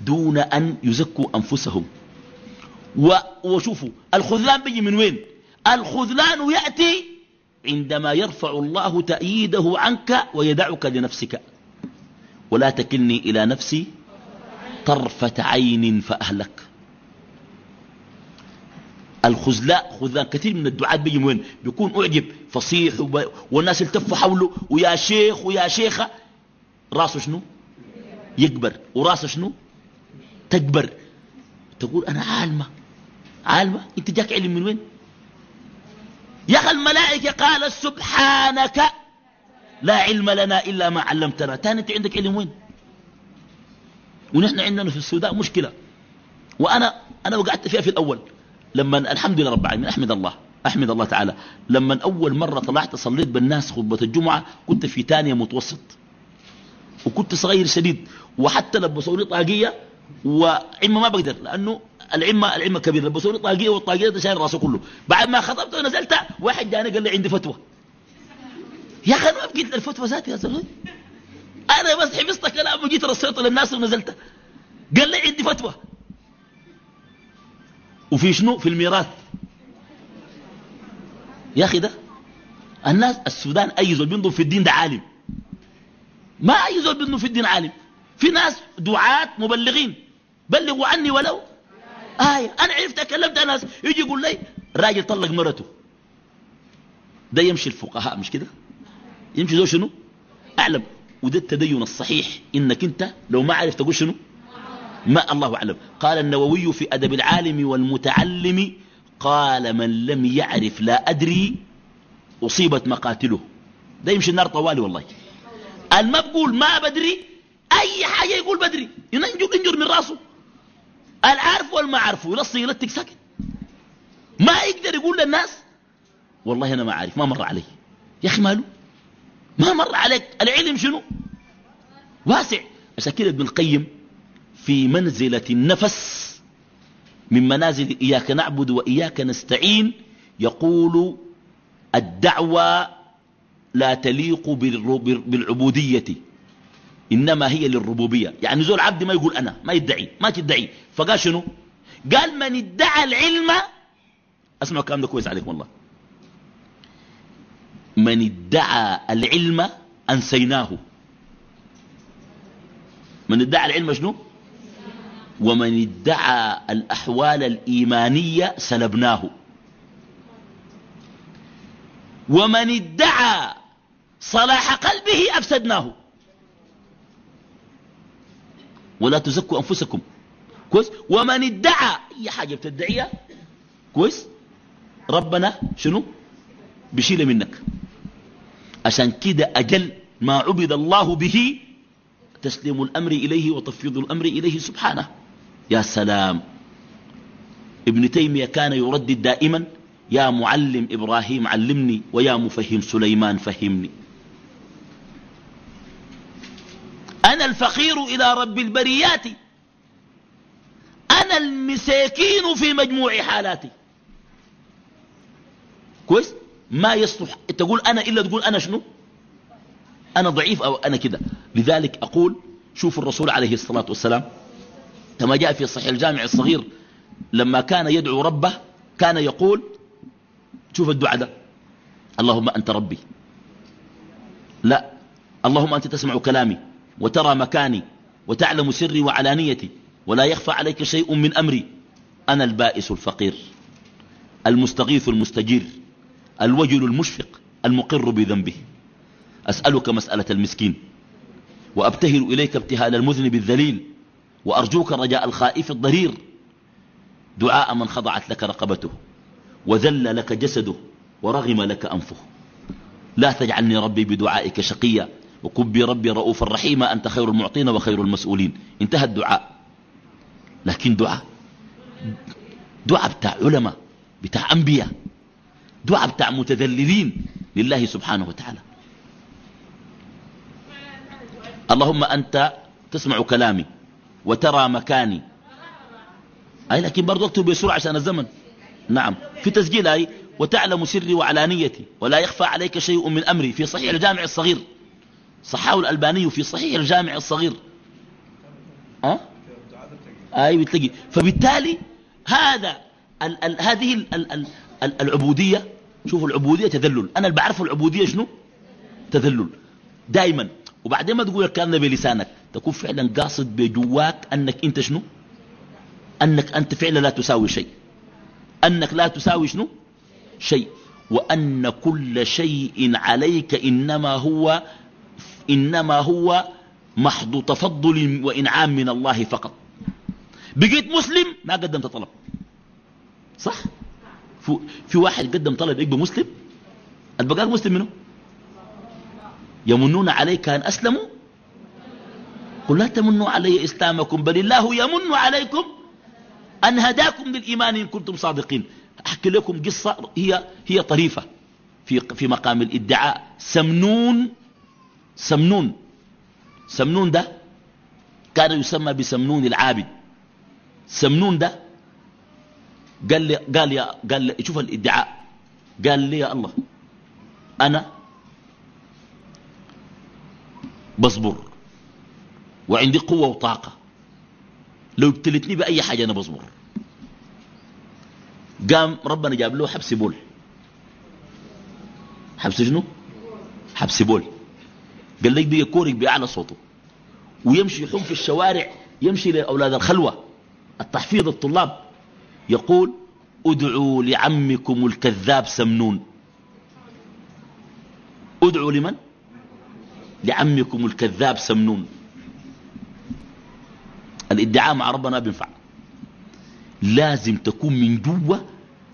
دون أن يزكوا أنفسهم. وشوفوا الخذلان بيجي من وين؟ الخذلان يأتي عندما يرفع الله تأييده عنك ويدعك لنفسك. ولا تكلني إلى نفسي طرفة عين فأهلك. الخزلاء خذلان كثير من الدعاة بيجي وين؟ بيكون أعجب فصيح والناس التفوا حوله ويا شيخ ويا شيخة. راسه شنو؟ يكبر. وراسه شنو؟ تكبر. تقول أنا عالمة. عالمة؟ أنت جاك علم من وين؟ يا أخي الملائكة قال سبحانك لا علم لنا إلا ما علمتنا. تاني أنت عندك علم وين؟ ونحن عندنا في السوداء مشكلة. وأنا أنا وقعت فيها في الأول. لما الحمد لله رب العالمين. أحمد الله. أحمد الله تعالى. لما أول مرة طلعت صليت بالناس خطبة الجمعة كنت في تانية متوسط. وكنت صغير شديد. وحتى لبسوا لي طاقية وعمة ما بقدر لأنه العمة العمة كبيرة. لبسوا لي طاقية والطاقية شايل راسه كله. بعد ما خطبت ونزلت واحد جاني قال لي عندي فتوى. يا أخي أنا ما بقيت الفتوى ذاتي يا زلمة. أنا بس حفظت كلام وجيت رصيته للناس ونزلت قال لي عندي فتوى. وفي شنو؟ في الميراث. يا أخي ده الناس السودان أي زول بينظر في الدين ده عالم. ما أي زول بينظر في الدين عالم. في ناس دعاة مبلغين. بلغوا عني ولو. آية. أنا عرفت كلمت ناس. يجي يقول لي راجل طلق مرته. ده يمشي الفقهاء مش كده؟ يمشي زول شنو؟ أعلم. وده التدين الصحيح. إنك أنت لو ما عرفت تقول شنو؟ ما الله أعلم. قال النووي في أدب العالم والمتعلم قال من لم يعرف لا أدري أصيبت مقاتله. ده يمشي النار طوالي والله. الما بقول ما بدري أي حاجة يقول بدري. ينجر, ينجر من راسه. العارف والما عارفه؟ يلصي يلتك ساكت. ما يقدر يقول للناس والله أنا ما عارف ما مر علي. يا أخي ماله؟ ما مر عليك. العلم شنو؟ واسع. عشان كده ابن القيم في منزلة النفس من منازل إياك نعبد وإياك نستعين يقول الدعوة لا تليق بالعبودية إنما هي للربوبية. يعني زول عبد ما يقول أنا ما يدعي ما تدعي. فقال شنو؟ قال من ادعى العلم اسمعوا الكلام ده كويس عليكم والله. من ادعى العلم أنسيناه. من ادعى العلم شنو؟ ومن ادعى الأحوال الإيمانية سلبناه. ومن ادعى صلاح قلبه أفسدناه. ولا تزكوا أنفسكم. كويس؟ ومن ادعى أي حاجة بتدعيها. كويس؟ ربنا شنو؟ بشيل منك. عشان كده أجل ما عبد الله به تسليم الأمر إليه وتفويض الأمر إليه سبحانه. يا سلام. ابن تيمية كان يردد دائما يا معلم إبراهيم علمني ويا مفهم سليمان فهمني. أنا الفقير إلى رب البريات. أنا المساكين في مجموع حالاتي. كويس؟ ما يصلح. تقول أنا إلا تقول أنا شنو؟ أنا ضعيف أو أنا كده. لذلك أقول شوف الرسول عليه الصلاة والسلام كما جاء في صحيح الجامع الصغير لما كان يدعو ربه كان يقول شوف الدعاء ده. اللهم أنت ربي. لا. اللهم أنت تسمع كلامي وترى مكاني وتعلم سري وعلانيتي ولا يخفى عليك شيء من أمري. أنا البائس الفقير المستغيث المستجير. الوجل المشفق المقر بذنبه. أسألك مسألة المسكين وأبتهل إليك ابتهال المذنب الذليل وأرجوك رجاء الخائف الضرير. دعاء من خضعت لك رقبته وذل لك جسده ورغم لك أنفه. لا تجعلني ربي بدعائك شقيا وكن بي ربي رؤوفا رحيما أنت خير المعطين وخير المسؤولين. انتهى الدعاء. لكن دعاء دعاء بتاع علماء بتاع أنبياء. دعاء بتاع متذللين لله سبحانه وتعالى. اللهم أنت تسمع كلامي وترى مكاني. أي لكن برضو اكتب بسرعة عشان الزمن. نعم. في تسجيل أي. وتعلم سري وعلانيتي. ولا يخفى عليك شيء من أمري. في صحيح الجامع الصغير. صحاه الألباني في صحيح الجامع الصغير. أه؟ أي بتلاقي. فبالتالي هذا ال ال هذه ال ال العبودية. شوفوا العبودية تذلل. أنا اللي بعرف العبودية شنو؟ تذلل. دائما وبعدين ما تقول الكلام بلسانك. تكون فعلا قاصد بجواك أنك أنت شنو؟ أنك أنت فعلا لا تساوي شيء. أنك لا تساوي شنو؟ شيء. وأن كل شيء عليك إنما هو إنما هو محض تفضل وإنعام من الله فقط. بقيت مسلم ما قدمت طلب. صح؟ في واحد قدم طلب يقبل مسلم؟ البقاء مسلم منه يمنون عليك أن أسلموا؟ قل لا تمنوا علي إسلامكم بل الله يمن عليكم أن هداكم للإيمان إن كنتم صادقين. أحكي لكم قصة هي, هي طريفة. في, في مقام الإدعاء. سمنون سمنون. سمنون ده كان يسمى بسمنون العابد. سمنون ده قال لي قال يا قال لي شوف الادعاء. قال لي يا الله أنا بصبر وعندي قوة وطاقة. لو ابتلتني بأي حاجة أنا بصبر. قام ربنا جاب له حبس بول. حبس شنو؟ حبس بول. قال لك بيجي كورك بأعلى صوته ويمشي يحوم في الشوارع يمشي لأولاد الخلوة التحفيظ الطلاب. يقول ادعوا لعمكم الكذاب سمنون. ادعوا لمن؟ لعمكم الكذاب سمنون. الادعاء مع ربنا بينفع. لازم تكون من جوة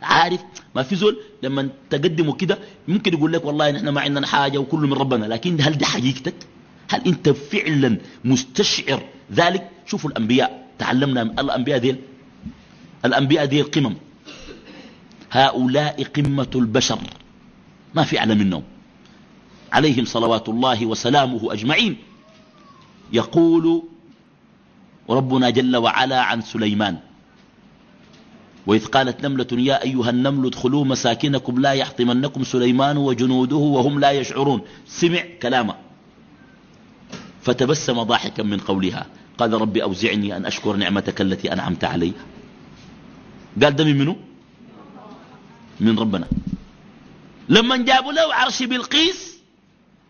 عارف؟ ما في زول لما تقدمه كده ممكن يقول لك والله نحن ما عندنا حاجة وكله من ربنا لكن هل دي حقيقتك؟ هل أنت فعلا مستشعر ذلك؟ شوفوا الأنبياء تعلمنا من الأنبياء ديل. الأنبياء ديل قمم. هؤلاء قمة البشر. ما في أعلى منهم. عليهم صلوات الله وسلامه أجمعين. يقول ربنا جل وعلا عن سليمان. وإذ قالت نملة يا أيها النمل ادخلوا مساكنكم لا يحطمنكم سليمان وجنوده وهم لا يشعرون. سمع كلامه. فتبسم ضاحكا من قولها. قال ربي أوزعني أن أشكر نعمتك التي أنعمت علي. قال ده من منه من ربنا. لما جابوا له عرش بلقيس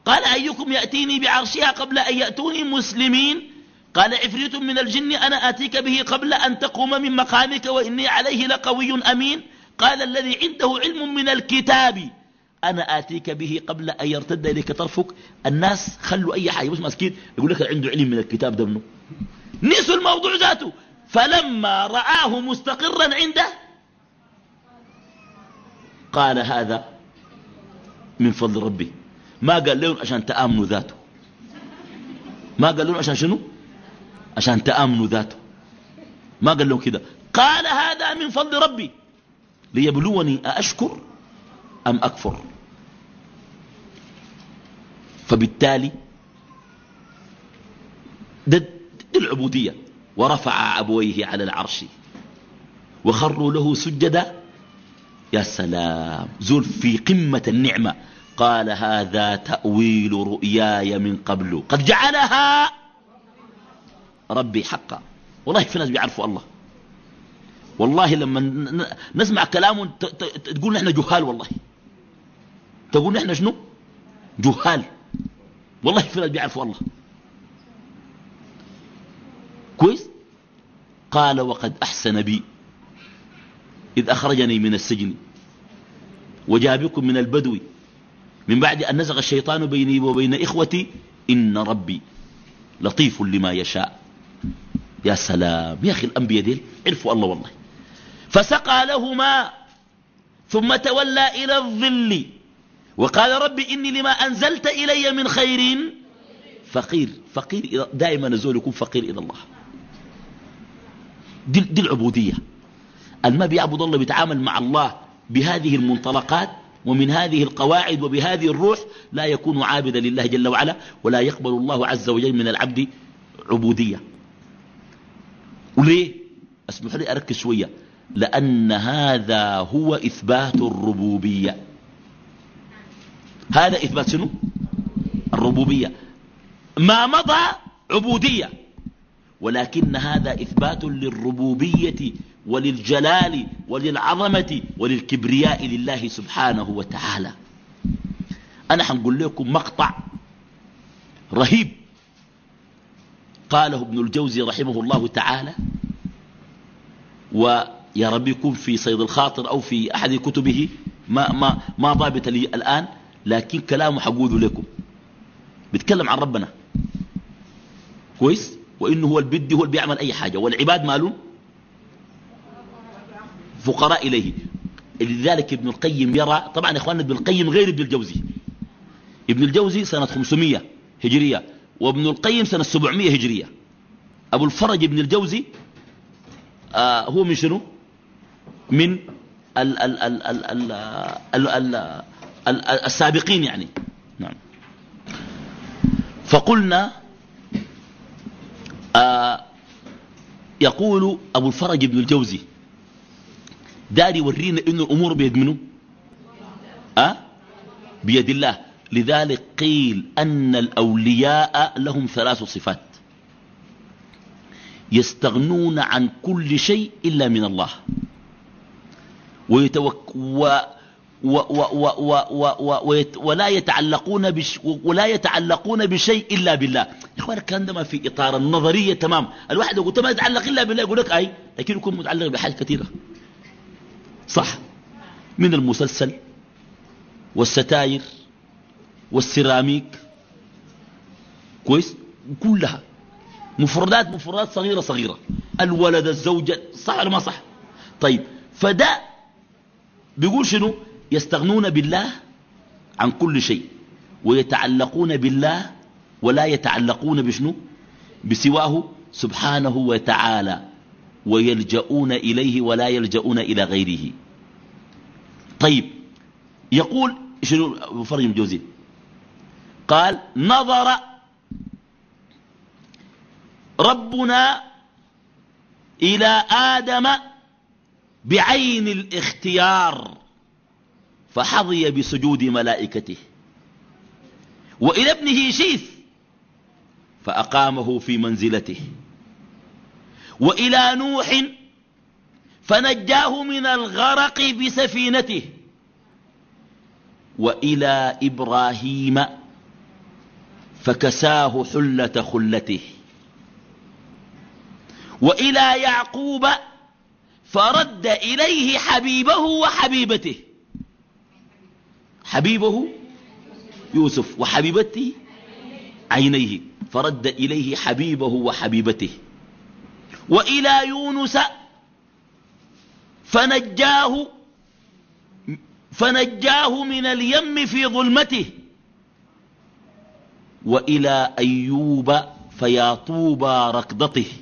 قال أيكم يأتيني بعرشها قبل أن يأتوني مسلمين؟ قال عفريت من الجن أنا آتيك به قبل أن تقوم من مقامك وإني عليه لقوي أمين. قال الذي عنده علم من الكتاب أنا آتيك به قبل أن يرتد إليك طرفك. الناس خلوا أي حاجة مش مسكين يقول لك عنده علم من الكتاب ده منه نسوا الموضوع ذاته. فلما رآه مستقرا عنده قال هذا من فضل ربي. ما قال لهم عشان تآمنوا ذاته. ما قال لهم عشان شنو؟ عشان تآمنوا ذاته. ما قال لهم كده. قال هذا من فضل ربي. ليبلوني أأشكر أم أكفر. فبالتالي ده العبودية. ورفع أبويه على العرش. وخروا له سجدا. يا سلام زول في قمة النعمة. قال هذا تأويل رؤياي من قبل. قد جعلها ربي حقا. والله في ناس بيعرفوا الله. والله لما نسمع كلامه تقول نحن جهال والله. تقول نحن شنو؟ جهال. والله في ناس بيعرفوا الله. كويس؟ قال وقد أحسن بي. إذ أخرجني من السجن. وجاء بكم من البدو. من بعد أن نزغ الشيطان بيني وبين إخوتي إن ربي لطيف لما يشاء. يا سلام. يا أخي الأنبياء ديل عرفوا الله والله. فسقى لهما ثم تولى إلى الظل. وقال ربي إني لما أنزلت إلي من خير فقير. فقير دائما نزول يكون فقير إلى الله. دي, دي العبودية. الما بيعبد الله بيتعامل مع الله بهذه المنطلقات ومن هذه القواعد وبهذه الروح لا يكون عابدا لله جل وعلا ولا يقبل الله عز وجل من العبد عبودية. وليه؟ أسمحوا لي أركز شوية. لأن هذا هو إثبات الربوبية. هذا إثبات شنو؟ الربوبية. ما مضى عبودية. ولكن هذا إثبات للربوبية وللجلال وللعظمة وللكبرياء لله سبحانه وتعالى. أنا حنقول لكم مقطع رهيب قاله ابن الجوزي رحمه الله تعالى ويا رب يكون في صيد الخاطر أو في أحد كتبه ما, ما, ما ضابط لي الآن لكن كلامه حقوله لكم. بيتكلم عن ربنا. كويس؟ وإنه هو البدي هو اللي بيعمل أي حاجة. والعباد مالهم؟ فقراء إليه. لذلك ابن القيم يرى طبعا إخواننا ابن القيم غير ابن الجوزي. ابن الجوزي سنة 500 هجرية وابن القيم سنة 700 هجرية. أبو الفرج ابن الجوزي آه هو من شنو؟ من ال ال ال ال ال ال ال ال السابقين يعني. نعم. فقلنا آه يقول أبو الفرج ابن الجوزي داري يورينا إن الأمور بيد منه أه؟ بيد الله. لذلك قيل أن الأولياء لهم ثلاث صفات. يستغنون عن كل شيء إلا من الله. ويتوك و و و و و و ولا يتعلقون بش ولا يتعلقون بشيء إلا بالله. يا إخوان كان ده في إطار النظرية تمام. الواحد يقول ما يتعلق إلا بالله يقول لك أي لكن يكون متعلق بحاجات كثيرة. صح. من المسلسل والستاير والسيراميك. كويس؟ كلها. مفردات مفردات صغيرة صغيرة. الولد الزوجة صح ولا ما صح؟ طيب فده بيقول شنو؟ يستغنون بالله عن كل شيء ويتعلقون بالله ولا يتعلقون بشنو؟ بسواه سبحانه وتعالى ويلجؤون إليه ولا يلجؤون إلى غيره. طيب يقول شنو فرج الجوزي قال نظر ربنا إلى آدم بعين الاختيار. فحظي بسجود ملائكته. وإلى ابنه شيث فأقامه في منزلته. وإلى نوح فنجاه من الغرق بسفينته. وإلى إبراهيم فكساه حلة خلته. وإلى يعقوب فرد إليه حبيبه وحبيبته. حبيبه يوسف وحبيبته عينيه فرد إليه حبيبه وحبيبته. وإلى يونس فنجاه فنجاه من اليم في ظلمته. وإلى أيوب فيا طوبى ركضته.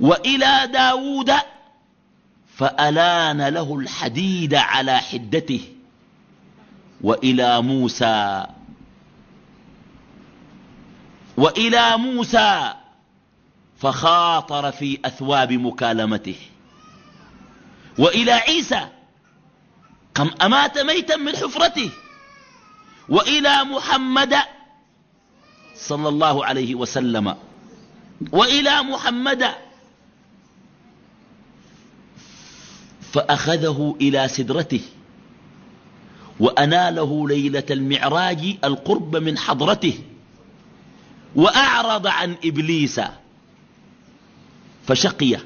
وإلى داود فألان له الحديد على حدته. وإلى موسى. وإلى موسى. فخاطر في أثواب مكالمته. وإلى عيسى. قم أمات ميتا من حفرته. وإلى محمد صلى الله عليه وسلم. وإلى محمد فأخذه إلى سدرته وأناله ليلة المعراج القرب من حضرته وأعرض عن إبليس فشقي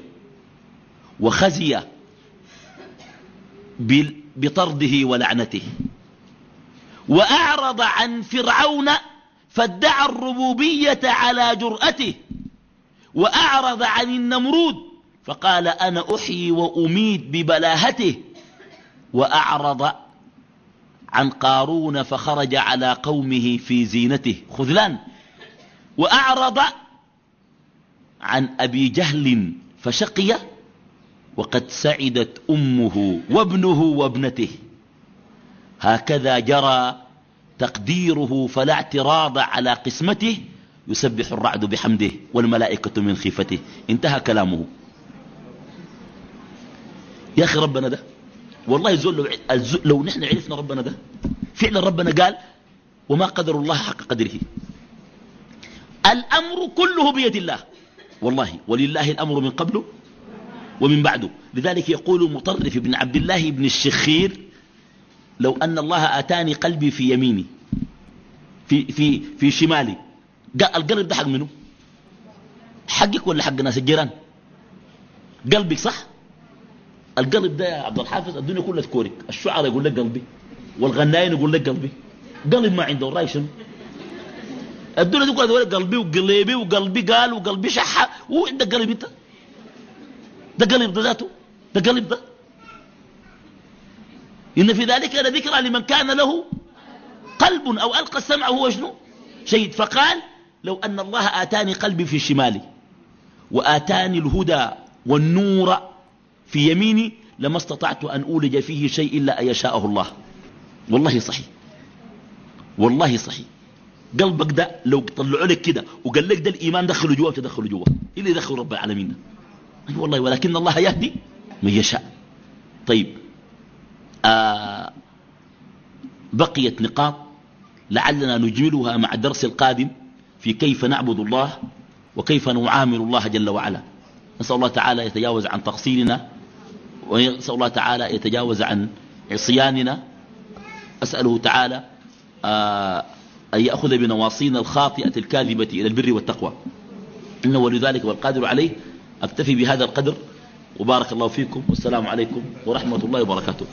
وخزي بطرده ولعنته وأعرض عن فرعون فادعى الربوبية على جرأته وأعرض عن النمرود فقال أنا أحيي وأميت ببلاهته وأعرض عن قارون فخرج على قومه في زينته. خذلان وأعرض عن أبي جهل فشقي وقد سعدت أمه وابنه وابنته. هكذا جرى تقديره فلا اعتراض على قسمته يسبح الرعد بحمده والملائكة من خيفته. انتهى كلامه. يا أخي ربنا ده. والله زول لو, لو نحن عرفنا ربنا ده فعلا ربنا قال وما قدر الله حق قدره. الأمر كله بيد الله. والله ولله الأمر من قبله ومن بعده لذلك يقول مطرف بن عبد الله بن الشخير لو أن الله آتاني قلبي في يميني في, في, في شمالي. القلب ده حق منه؟ حقك ولا حق ناس؟ الجيران. قلبك صح؟ القلب ده يا عبد الحافظ الدنيا كلها تكورك. الشعراء يقول لك قلبي والغناين يقول لك قلبي. قلب ما عنده راي شنو؟ الدنيا دي كلها قلبي وقلبي وقلبي قال وقلبي شحة وعندك قلب أنت؟ ده قلب ده ذاته؟ ده قلب ده؟ إن في ذلك لذكرى لمن كان له قلب أو ألقى السمع هو شنو؟ شهيد. فقال لو أن الله آتاني قلبي في شمالي وآتاني الهدى والنور في يميني لما استطعت أن أولج فيه شيء إلا أن يشاءه الله. والله صحيح. والله صحيح. قلبك ده لو طلعوا لك كده وقال لك ده الإيمان دخلوا جوا تدخلوا جوا. اللي يدخل رب العالمين أي والله ولكن الله يهدي من يشاء. طيب. آه بقيت نقاط لعلنا نجملها مع الدرس القادم في كيف نعبد الله وكيف نعامل الله جل وعلا. نسأل الله تعالى يتجاوز عن تقصيرنا ونسأل الله تعالى يتجاوز عن عصياننا. أسأله تعالى آه أن يأخذ بنواصينا الخاطئة الكاذبة إلى البر والتقوى. إنه ولذلك والقادر عليه. أكتفي بهذا القدر. وبارك الله فيكم. والسلام عليكم ورحمة الله وبركاته.